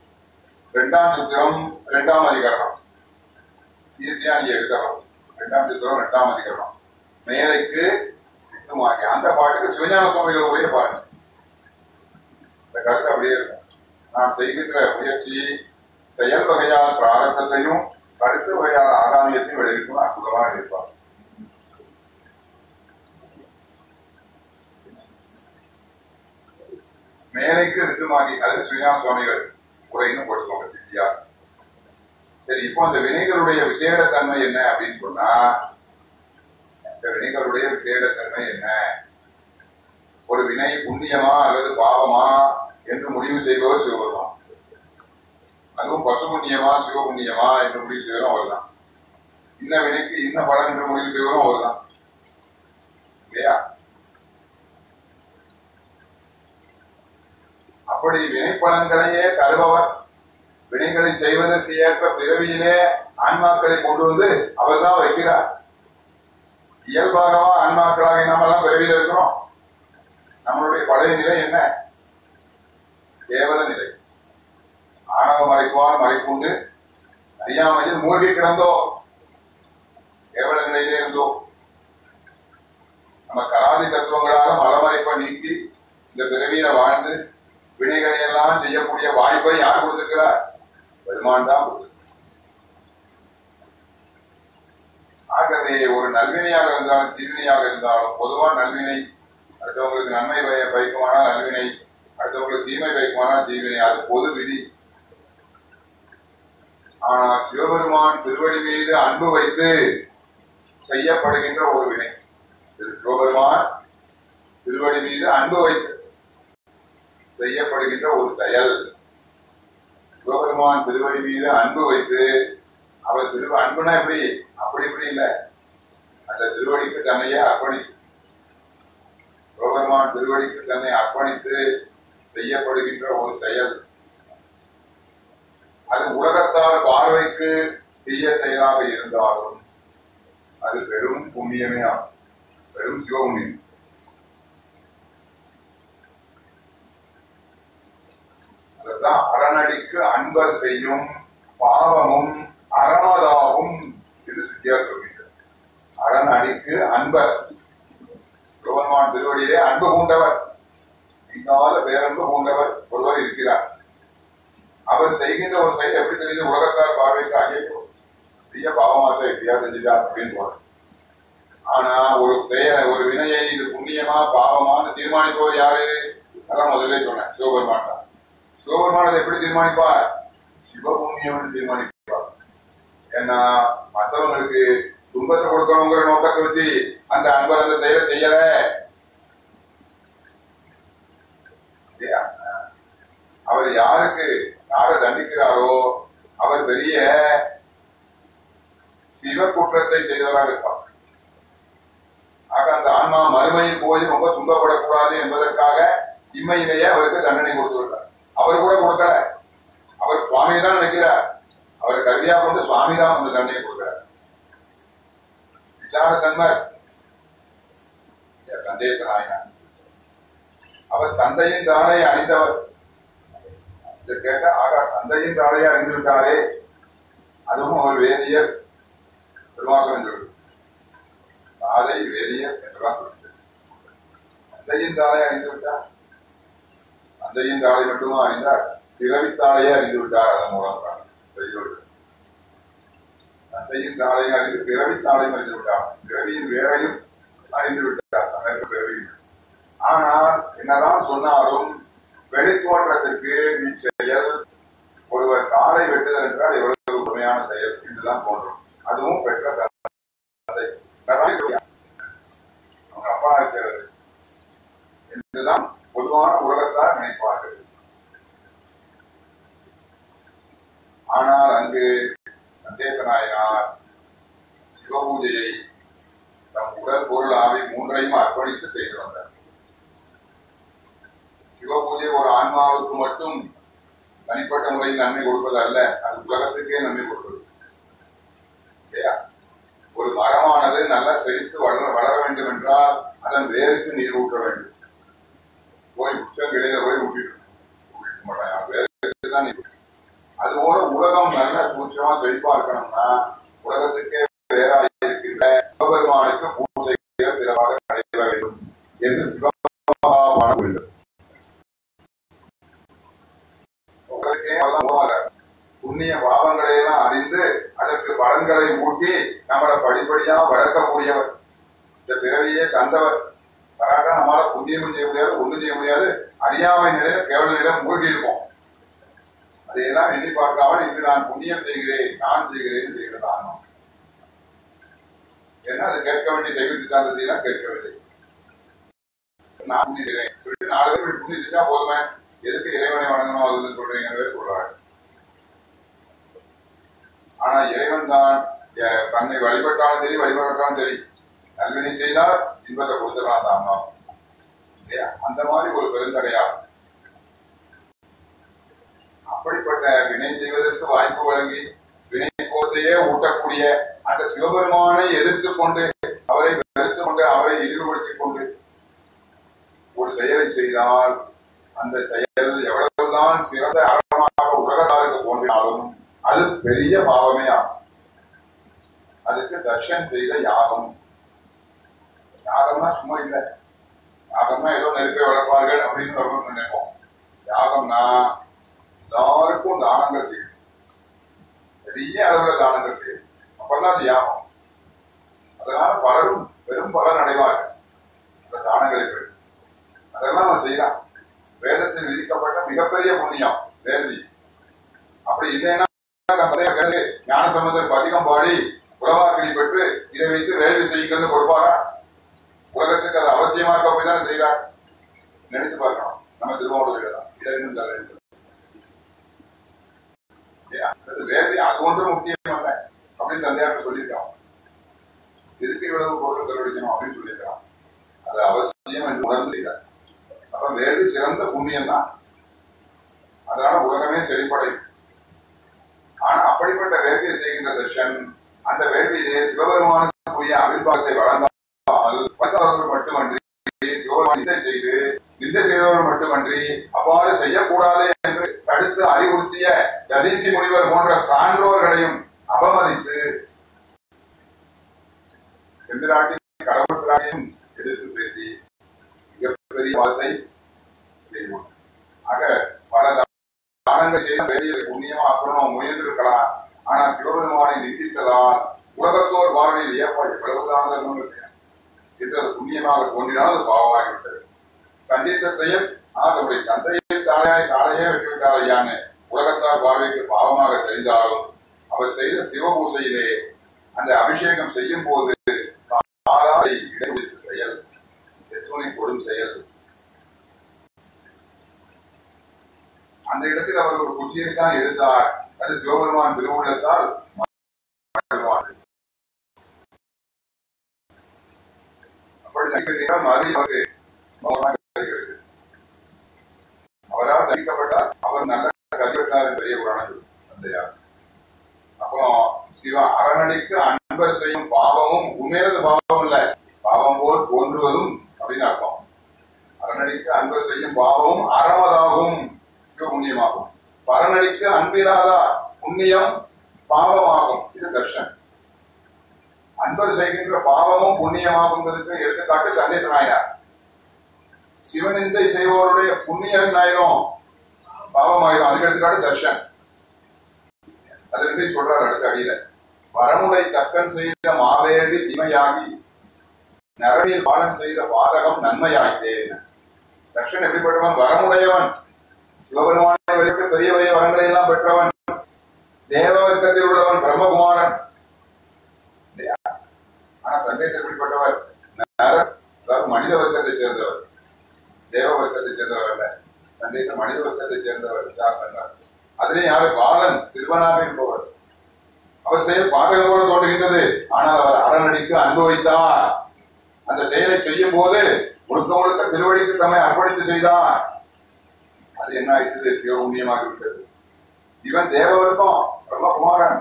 ரெண்டாம் சித்திரம் ரெண்டாம் அதிகரணம். ஈஸியா நீங்க எடுக்கலாம் ரெண்டாம் சித்திரம் ரெண்டாம் அதிகரணம். மேலைக்கு வித்துமாகி. அந்த பாட்டுக்கு சிவஞான சுவாமிகளுடைய பாட்டு இந்த கருத்து அப்படியே இருக்கும். நாம் செய்கின்ற முயற்சி செயல் வகையால் பிராரத்தத்தையும் கருத்து வகையால் ஆதாமியத்தையும் விளைவிக்கும் அற்புதமாக இருப்பார். மேலைக்கு ரித்துமாகி அது ஸ்ரீராம சுவாமிகள் உரைன்னு போட்டுக்கோங்க சித்தியா. சரி இப்போ அந்த வினைகளுடைய விசேடத்தன்மை என்ன அப்படின்னு சொன்னா இந்த வினைகளுடைய விசேடத்தன்மை என்ன? ஒரு வினை புண்ணியமா அல்லது பாவமா என்று முடிவு செய்பவர் சிவபெருமான். அதுவும் பசு புண்ணியமா சிவபுண்ணியமா என்று முடிவு செய்வதும் அவர்தான். இன்ன வினைக்கு இன்ன பலன் என்று முடிவு செய்வதும் அவர்தான். இல்லையா? அப்படி வினைப்பலன்களையே தருபவர். வினைகளை செய்வதற்கு ஏற்ப பிறவியிலே ஆன்மாக்களை கொண்டு வந்து அவர் தான் வைக்கிறார். இயல்பாகவா ஆன்மாக்களாக நாமெல்லாம் பிறவியில் இருக்கிறோம்? நம்மளுடைய பழைய நிலை என்ன? கேவல நிலை. ஆணவ மறைப்பால் மறைப்புண்டு. அறியாமையில் மூழ்கி கிடந்தோம் கேவல நிலையிலே இருந்தோ? நம்ம கலாதி தத்துவங்களால மலமறைப்பை நீக்கி இந்த பிறவியில வாழ்ந்து வினைகளை எல்லாம் செய்யக்கூடிய வாய்ப்பை யார் கொடுத்திருக்கிறார்? பெருமான் தான் ஆகவே ஒரு நல்வினையாக இருந்தாலும் தீவினையாக இருந்தாலும் பொதுவா நல்வினை அடுத்தவங்களுக்கு நன்மை பய- பயக்குமானால் நல்வினை அடுத்தவங்களுக்கு தீமை பயக்குமானால் தீவினை அது பொது விதி. ஆனால் சிவபெருமான் திருவடி மீது அன்பு வைத்து செய்யப்படுகின்ற ஒரு வினை. சிவபெருமான் திருவடி மீது அன்பு வைத்து செய்யப்படுகின்ற ஒரு செயல். சிவபெருமான் திருவடி மீது அன்பு வைத்து அவர் திரு அன்புனா எப்படி? அப்படி இப்படி இல்லை. அந்த திருவடிக்கு தன்னையே அர்ப்பணித்து சிவபெருமான் திருவடிக்கு தன்னை அர்ப்பணித்து செய்யப்படுகின்ற ஒரு செயல். அது உலகத்தால் பார்வைக்கு தீய செயலாக இருந்தாலும் அது பெரும் புண்ணியமே ஆகும். பெரும் சிவபுண்ணியம். தான் அரணடிக்கு அன்பர் செய்யும் பாவமும் அறமதாகும் என்று சித்தியார் சொல்கிறார் அரணடிக்கு அன்பர். சிவபெருமான் திருவடியிலே அன்பு பூண்டவர். இல்லாத பேரன்பு பூண்டவர் ஒருவர் இருக்கிறார். அவர் செய்கின்ற ஒரு செயல் எப்படி தெரியுது? உலகத்தார் பார்வைக்கு அழைப்பு பெரிய பாவமாக எப்படியா செஞ்சுட்டா அப்படின்னு தோணும் ஆனா ஒரு பெயர் ஒரு வினையை இது புண்ணியமா பாவமான்னு தீர்மானிப்பவர் யாரு? அதான் முதல்ல சொன்னேன் சிவபெருமான் தான் எப்படி தீர்மானிப்பார்? சிவபுண்ணியம் தீர்மானிப்பார்? ஏன்னா மற்றவங்களுக்கு துன்பத்தை கொடுக்கணுங்கிற நோக்கத்தை வச்சு அந்த அன்பர் அந்த செயலை செய்யல. அவர் யாருக்கு யாரை தண்டிக்கிறாரோ அவர் பெரிய சிவ குற்றத்தை செய்தவராக இருப்பார். ஆக அந்த ஆன்மா மறுமையில் போய் ரொம்ப துன்பப்படக்கூடாது என்பதற்காக இம்மையிலேயே அவருக்கு தண்டனை கொடுத்து விட்டார். அவர் கூட கொடுக்கல அவர் சுவாமி தான் நினைக்கிறார். அவர் கருவியா கொண்டு சுவாமி தான் வந்து தண்டையை கொடுக்கிறார். விசார சன்மர் சந்தேச நாயனார் அவர் தந்தையின் தாளை அணிந்தவர். இதை கேட்ட ஆகா தந்தையின் தாளையை அறிந்து அதுவும் அவர் வேதியர். திருவாசகம் சொல்லு தாளை வேதியர் என்றுதான் சொல்லிட்டு தந்தையின் தாளை அறிந்துவிட்டார் விட்டார் தந்தையின் தாளை மட்டுமா அறிந்தார் பிறவித்தாளையே அறிந்து விட்டார் அதன் மூலம் தந்தையின் தாளை அறிந்து பிறவித்தாலையும் அறிந்து விட்டார் பிறவியின் வேறையும் அறிந்து விட்டார் சமயத்து பிறவியும். ஆனால் என்னதான் சொன்னாலும் வெளித்தோற்றத்திற்கு இச்செயல் ஒருவர் காலை வெட்டுதல் என்றால் எவ்வளவு உண்மையான செயல் என்றுதான் தோன்றும். அதுவும் பெற்ற தந்தை. அவங்க அப்பா இருக்கிறது. என்றுதான் பொதுவான உலகத்தார் நினைப்பார்கள். ஆனால் அங்கு சந்தேக நாயனார் சிவபூஜையை தம் உடல் பொருள் ஆவி மூன்றையும் அர்ப்பணித்து செய்து வந்தார். சிவபூஜை ஒரு ஆன்மாவுக்கு மட்டும் தனிப்பட்ட முறையில் நன்மை கொடுப்பது அல்ல அது உலகத்துக்கே நன்மை கொடுப்பது. இல்லையா? ஒரு மரமானது நல்லா செழித்து வளர வளர வேண்டும் என்றால் அதன் வேருக்கு நீர் ஊற்ற வேண்டும் போய் உச்சம் கிடையாது போய் ஊட்டிட்டு ஊட்டிட்டு மாட்டாங்க வேருக்கு தான் நீர் ஊற்றணும். அதுபோல உலகம் நல்ல சூட்சமா செழிப்பா இருக்கணும்னா உலகத்துக்கே வேறாக இருக்கின்ற சிவபெருமானுக்கு பூஜைகள் சிறப்பாக நடைபெற வேண்டும் என்று சிவபான வேண்டும் புண்ணிய பாவங்களை எல்லாம் அறிந்து அதற்கு பலன்களை ஊட்டி நம்மளை படிப்படியாக வளர்க்கக்கூடியவர் இந்த பிறவியே தந்தவர் தராக நம்மளால புண்ணியம் செய்ய முடியாது ஒண்ணும் செய்ய முடியாது அறியாமை நிலையில கேவல நிலையில மூழ்கி இருப்போம் அதையெல்லாம் எண்ணி பார்க்காமல் இன்று நான் புண்ணியம் செய்கிறேன் நான் செய்கிறேன் செய்கிற தானம். ஏன்னா அதை கேட்க வேண்டிய தெய்வ சித்தாந்தத்தை எல்லாம் கேட்கவில்லை. நான் செய்கிறேன் சொல்லிட்டு நாலு பேர் புண்ணியம் செஞ்சா போதுமே. எதுக்கு இறைவனை வணங்கணும் அது சொல்றீங்க சொல்றாங்க. ஆனா இறைவன் தான் தன்னை வழிபட்டாலும் சரி வழிபட்டாலும் சரி நல்வினை செய்தால் இன்பத்தை கொடுத்துக்கலாம் தான்? அந்த மாதிரி ஒரு பெருந்தடையா அப்படிப்பட்ட வினை செய்வதற்கு வாய்ப்பு வழங்கி வினை போதையே ஊட்டக்கூடிய அந்த சிவபெருமானை எதிர்த்துக் கொண்டு அவரை வெறுத்துக் கொண்டு அவரை இழிவுபடுத்திக் கொண்டு ஒரு செயலை செய்தால் அந்த செயல் எவ்வளவுதான் சிறந்த அறமாக உலகத்தாருக்கு தோன்றினாலும் அது பெரிய பாவமே ஆகும். அதுக்கு தர்ஷன் செய்த யாகம். யாகம்னா சும்மா இல்லை. யாகம்னா ஏதோ நெருப்பை வளர்ப்பார்கள் அப்படின்னு நினைப்போம். யாகம்னா எல்லாருக்கும் தானங்கள் செய்யணும் பெரிய அளவுல தானங்கள் செய்யணும் அப்பதான் அது யாகம். அதனால பலரும் பெரும் பலன் அடைவார்கள். அந்த தானங்களை பெற்று அதெல்லாம் அவன் செய்யலாம் வேதத்தில் விதிக்கப்பட்ட மிகப்பெரிய புண்ணியம் வேதி அப்படி இல்லைன்னா நிறைய ஞான சம்பந்தர் அதிகம் பாடி உலவாக்கடி பெற்று இதை வைத்து வேள்வி செய்யுங்கிறது கொடுப்பாரா உலகத்துக்கு அது அவசியமா இருக்க போய் தானே செய்கிறார் நினைத்து பார்க்கணும். நம்ம திருவாவூர் தான் இடரின் தலை அது வேள்வி அது ஒன்றும் அப்படின்னு தந்தையாருக்கு சொல்லியிருக்கான் எதுக்கு இவ்வளவு பொருள் கருடிக்கணும் அப்படின்னு சொல்லியிருக்கான் அது அவசியம் என்று உணர்ந்து அப்ப வேறு சிறந்த புண்ணியம் தான். அதனால உலகமே செழிப்படையும். ஆனா அப்படிப்பட்ட வேள்வியை செய்கின்ற தர்ஷன் அந்த வேள்வியிலே சிவபெருமானுக்குரிய அபிர்வாகத்தை வழங்காமல் வந்தவர்கள் மட்டுமன்றி சிவபெருமான் நிந்தை செய்து நிந்தை செய்தவர்கள் மட்டுமன்றி அவ்வாறு செய்யக்கூடாது என்று தடுத்து அறிவுறுத்திய ததீசி முனிவர் போன்ற சான்றோர்களையும் அவமதித்து எந்திராட்டி கடவுள் பிராட்டியும் எதிர்த்து பேசி மிகப்பெரிய வார்த்தை செய்வோம். ஆக பல தானங்கள் செய்ய பெரிய புண்ணியமா ஆக்கணும் முயன்று ஆனா சிவபெருமானை நிந்தித்ததால் உலகத்தோர் வாழ்வில் ஏப்பா எவ்வளவு தானதர்மம் புண்ணியமாக தோன்றினால் அது பாவமாகிவிட்டது. சந்தேச செயல் தந்தையை தாயாய் தாளையே விட்டுவிட்டார் உலகத்தார் பார்வைக்கு பாவமாக தெரிந்தாலும் அவர் செய்த சிவபூசையிலே அந்த அபிஷேகம் செய்யும் போது இடைவெளித்து செயல் எத்துணை கொடும் செயல். அந்த இடத்தில் அவர் ஒரு குச்சியை தான் எடுத்தார். அது சிவபெருமான் திருவுள்ளத்தால் மறைவார். அப்படி நடிக்கிறீர்கள் அது அவருக்கு மௌனமாக இருக்கிறது. அவரால் தண்டிக்கப்பட்டால் அவர் நல்ல கல்விட்டார் பெரிய புராணம் தந்தையார் அப்புறம் சிவா அரணடிக்கு அன்பர் செய்யும் பாவமும் உண்மையில பாவம் இல்ல. பாவம் போல் தோன்றுவதும் அப்படின்னு அர்த்தம். அன்பர் செய்யும் பாவமும் அறமதாகும். சிவ புண்ணியமாகும். பரநடிக்கு அன்பிலாதா புண்ணியம் பாவமாகும். இது தர்ஷன். அன்பர் செய்கின்ற பாவமும் புண்ணியமாகுங்கிறதுக்கு எடுத்துக்காட்டு சண்டேச நாயனார் சிவநிந்தை செய்வோருடைய புண்ணியம் ஆயிரும் பாவமாயிரும். அதுக்கு எடுத்துக்காட்டு தர்ஷன். அதற்கு சொல்றார் சொல்றாரு அடுத்த அடியில. வரமுடை தக்கன் செய்த மாதேவி தீமையாகி நரனில் பாலன் செய்த பாதகம் நன்மையாகிட்டேன் தர்ஷன் எப்படிப்பட்டவன்? வரமுடையவன். சிவபெருமானை வரைக்கும் பெரிய பெரிய வரங்களை எல்லாம் பெற்றவன். தேவவர்க்கத்தில் உள்ளவன் பிரம்மகுமாரன். ஆனா சந்தேகத்தில் எப்படிப்பட்டவர் நர மனித வர்க்கத்தை சேர்ந்தவர். தேவ வர்க்கத்தை சேர்ந்தவர் அல்ல. கண்டித்த மனித வர்க்கத்தை சேர்ந்தவர் சார் அதிலே யாரு? பாலன் சிறுவனாக இருப்பவர். அவர் செயல் பாடகம் போல தோன்றுகின்றது. ஆனால் அவர் அறநடிக்கு அனுபவித்தார். அந்த செயலை செய்யும் போது முழுக்க முழுக்க திருவடிக்கு தம்மை அர்ப்பணித்து செய்தார். அது என்ன ஆயிட்டது சிவபுண்ணியமாக விட்டது. இவன் தேவவர்க்கம் பிரம்மகுமாரன்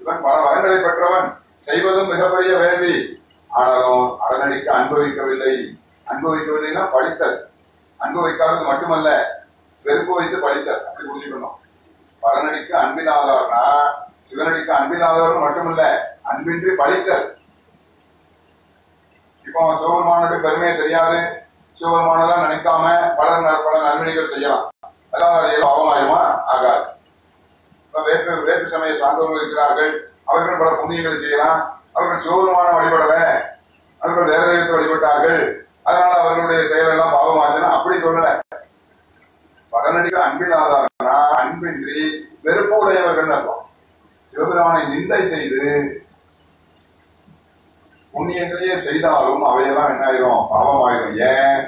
இவன் பல வரங்களை பெற்றவன். செய்வதும் மிகப்பெரிய வேள்வி. ஆனாலும் அறநடிக்கு அனுபவிக்கவில்லை. அனுபவிக்கவில்லைன்னா படித்தல் அனுபவிக்காதது மட்டுமல்ல வெறுப்பு வைத்து படித்தல் அப்படி புரிஞ்சுக்கணும். பரநடிக்கு அன்பிலாதவர்னா சிவனடிக்கு அன்பிலாதவர் மட்டுமல்ல அன்பின்றி பழித்தல். இப்போ சிவபெருமானோட பெருமையை தெரியாது. சிவபெருமானதான் நினைக்காம பல ந- பல நன்மைகள் செய்யலாம். அதாவது அது ஏதோ அவமாயமா ஆகாது. இப்ப வேற்று வேற்று சமய சான்றோர்கள் இருக்கிறார்கள். அவர்கள் பல புண்ணியங்களை செய்யலாம். அவர்கள் சிவபெருமான வழிபடல. அவர்கள் வேற தெய்வத்தை வழிபட்டார்கள். அதனால அவர்களுடைய செயல் எல்லாம் பாவமாச்சுன்னா அப்படி சொல்லல. அன்பின் ஆதாரம்னா அன்பின்றி வெறுப்பு உடையவர்கள் அர்த்தம் சிவபெருமானை நிந்தை செய்து புண்ணியங்களையே செய்தாலும் அவையெல்லாம் என்ன ஆயிரும் பாவமாயிரும். ஏன்?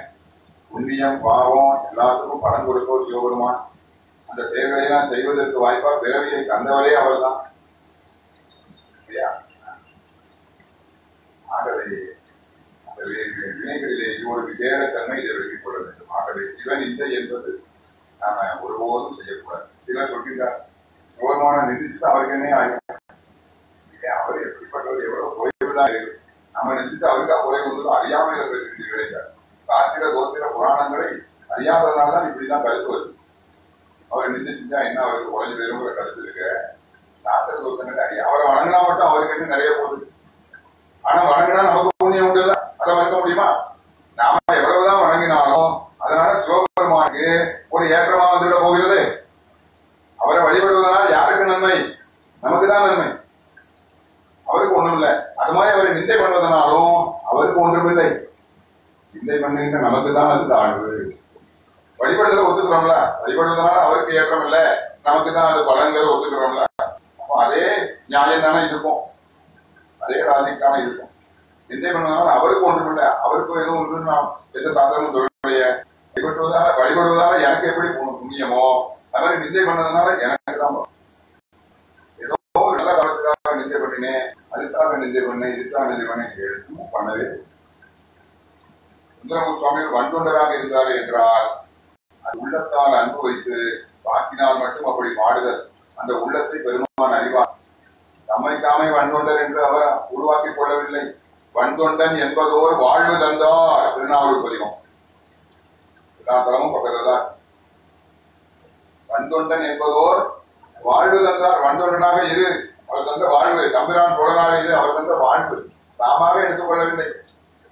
புண்ணியம் பாவம் எல்லாத்துக்கும் பணம் கொடுப்போம் சிவபெருமான். அந்த செயல்களை எல்லாம் செய்வதற்கு வாய்ப்பா பிறவியை தந்தவரே அவர்தான். தான் ஆகவே அந்த வி- வி- வினைகளிலே இது ஒரு விசேடத்தன்மை இதை வெற்றி கொள்ள வேண்டும். ஆகவே சிவன் இல்லை என்பது நாம ஒருபோதும் செய்யக்கூடாது. சிலர் சொல்கின்றார் சிவபெருமான நிந்திச்சுட்டு அவருக்கு என்ன அவர் எப்படிப்பட்டவர் எவ்வளவு குறைவுதான் இருக்கு நம்ம நினைச்சிட்டு அவருக்கா குறை வந்ததும் அறியாமல் பேசுகிறீர்கள் சாத்திர கோத்திர புராணங்களை அறியாததுனால தான் இப்படிதான் கருத்து வருது. அவர் நின்று என்ன அவருக்கு குறைஞ்சு பேருங்கிற கருத்து இருக்கு. சாத்திர கோத்திரங்களை அறிய அவரை வணங்கினா மட்டும் அவருக்கு நிறைய போகுது. ஆனா வணங்கினா நமக்கு புண்ணியம் உண்டு அதை மறுக்க முடியுமா? நாம எவ்வளவுதான் வணங்கினாலும் அதனால சிவபெருமானுக்கு ஒரு ஏற்றமா வந்துவிட போகிறது. அவரை வழிபடுவதனால் யாருக்கு நன்மை? நமக்குதான் நன்மை. அவருக்கு ஒண்ணும் இல்லை அது மாதிரி அவரை நிந்தை பண்ணுவதனாலும் அவருக்கு ஒன்றுமில்லை. நிந்தை பண்ணுகின்ற நமக்கு தான் அது தாழ்வு. வழிபடுதல் ஒத்துக்கிறோம்ல. வழிபடுவதனால அவருக்கு ஏற்றம் இல்லை நமக்கு தான் அது பலன்களை ஒத்துக்கிறோம்ல. அதே நியாயம் தானே இருக்கும். அதே ராஜிக்கான இருக்கும். என்ன பண்ணுவதனால அவருக்கு ஒன்றுமில்லை. அவருக்கு எதுவும் ஒன்று எந்த சாத்திரமும் தொழிலுடைய வழிபடுவதால வழிபடுவதால எனக்கு எப்படி புண்ணியமோ அது மாதிரி நிந்தை பண்ணதுனால எனக்கு தான் ஏதோ ஒரு நல்ல காலத்துக்காக நிச்சயம் பண்ணினேன் அதுக்காக நிச்சயம் பண்ணேன் இதுக்காக நிச்சயம் பண்ணேன் எதுவும் பண்ணவே இல்லை. சுந்தரமூர் சுவாமிகள் வன்கொண்டராக இருந்தார் என்றால் அது உள்ளத்தால் அன்பு வைத்து வாக்கினால் மட்டும் அப்படி பாடுதல். அந்த உள்ளத்தை பெருமான் அறிவார். தம்மை தாமே வன்கொண்டர் என்று அவர் உருவாக்கிக் கொள்ளவில்லை. வன்தொண்டன் என்பதோர் வாழ்வு தந்தார். திருநாவூர் பதிவம் திருநாபுரமும் தலமும் பக்கத்துல என்பதோர் வாழ்வு தந்தார். வன்தொண்டனாக இரு. அவர் தந்த வாழ்வு தம்பிரான் புலனாக இரு. அவர் தந்த வாழ்வு. தாமாவே எடுத்துக்கொள்ளவில்லை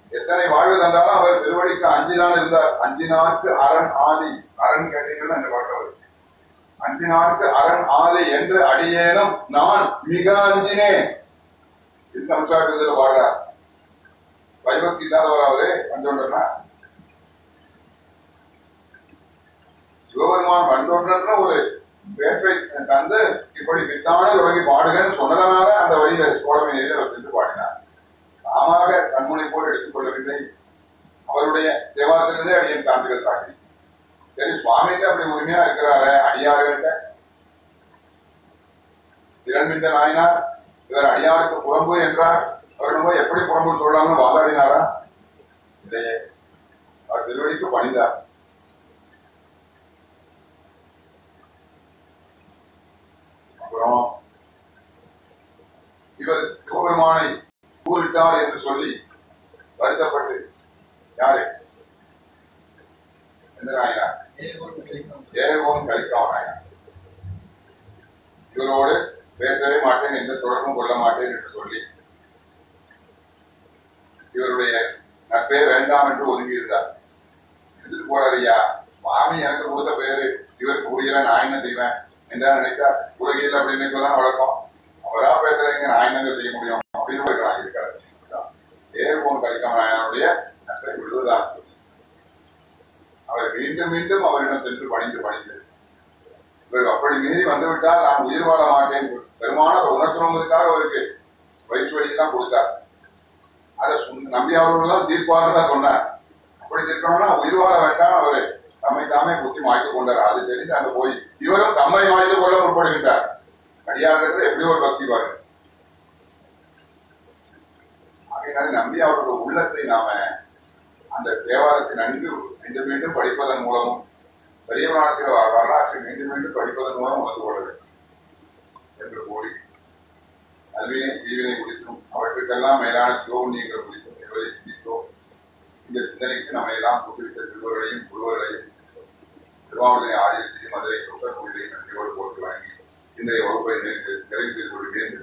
எத்தனை வாழ்வு தந்தாலும் அவர் திருவடிக்கு நாள் இருந்தார். அஞ்சு அஞ்சினார்க்கு அரண் ஆதி. அரண் கேட்டீங்கன்னா அந்த பாட்டு அஞ்சு அஞ்சினார்க்கு அரண் ஆதி என்று அடியேனும் நான் மிக அஞ்சினேன். இந்த அம்சாட்டுல பாடுறார். பயபக்தி இல்லாதவர் அவரு வந்தோன்றா சிவபெருமான் வந்தோன்ற ஒரு வேட்பை தந்து இப்படி வித்தானே உலகி பாடுகன்னு சொன்னதனால அந்த வழியில சோழமை நேரில் அவர் சென்று பாடினார். தாமாக கண்முனை போல் எடுத்துக்கொள்ளவில்லை அவருடைய தேவாரத்திலிருந்தே அடியன் சான்றுகள் காட்டி. சரி சுவாமிக்கு அப்படி உரிமையா இருக்கிறாரு அடியார்கள்ட்ட? திறன்மிந்த நாயனார் இவர் அடியாருக்கு புறம்பு என்றார். அவர் எப்படி புறம்பு சொல்லலாம்னு வாதாடினாரா? இல்லையே அவர் திருவடிக்கு பணிந்தார் அப்புறம் இவர் சிவபெருமானை கூறிட்டார் என்று சொல்லி வருத்தப்பட்டு யாரு? எந்த நாயனா? ஏகோன் கலிக்காம இவரோடு பேசவே மாட்டேன் எந்த தொடர்பும் கொள்ள மாட்டேன் என்று சொல்லி இவருடைய நட்பே வேண்டாம் என்று ஒதுங்கி இருந்தார் எதிர்த்து ஐயா மாமி எனக்கு கொடுத்த பேரு இவருக்கு புரியல நான் என்ன செய்வேன் என்ன நினைத்தா உலகில் அப்படின்னு இப்பதான் வழக்கம் அவரா பேசுறீங்க நான் என்னங்க செய்ய முடியும் அப்படின்னு இருக்கிறாங்க இருக்காரு ஏகோன் கலிக்காம நாயனுடைய நட்பை விடுவதான் அவர் மீண்டும் மீண்டும் அவரிடம் சென்று பணிந்து பணிந்து இவர் அப்படி மீறி வந்துவிட்டால் நான் உயிர் வாழ மாட்டேன் பெருமான உணர்த்துவதற்காக அவருக்கு பயிற்சி வழியெல்லாம் கொடுத்தார் அதை நம்பி அவர்கள் தீர்ப்பாக சொன்னார் அப்படி தீர்க்கணும்னா உயிர் வாழ வேண்டாம் அவரு. தம்மை தாமே புத்தி மாய்த்து கொண்டார். அது தெரிந்து அங்க போய் இவரும் தம்மை மாய்த்து கொள்ள முற்படுகின்றார். அடியாகிறது எப்படி ஒரு பக்தி பாருங்க. ஆகையினால நம்பி அவருடைய உள்ளத்தை நாம அந்த தேவாலயத்தை நன்கு மீண்டும் மீண்டும் படிப்பதன் மூலமும் பெரிய வரலாற்றை மீண்டும் மீண்டும் படிப்பதன் மூலம் வந்து கொள்ள வேண்டும். என்று கூறி நல்வினை தீவினை குறித்தும் அவற்றுக்கெல்லாம் மேலான சிவபுண்ணியங்கள் குறித்தும் எவரை சிந்தித்தோம் இந்த சிந்தனைக்கு நம்ம எல்லாம் கூட்டுவித்த சிறுவர்களையும் குருவர்களையும் திருவாவூரை ஆரியத்தையும் மதுரை சொந்த கோயிலையும் நன்றியோடு போட்டு வழங்கி இன்றைய வகுப்பை நிறைவு நிறைவு செய்து கொள்கிறேன்.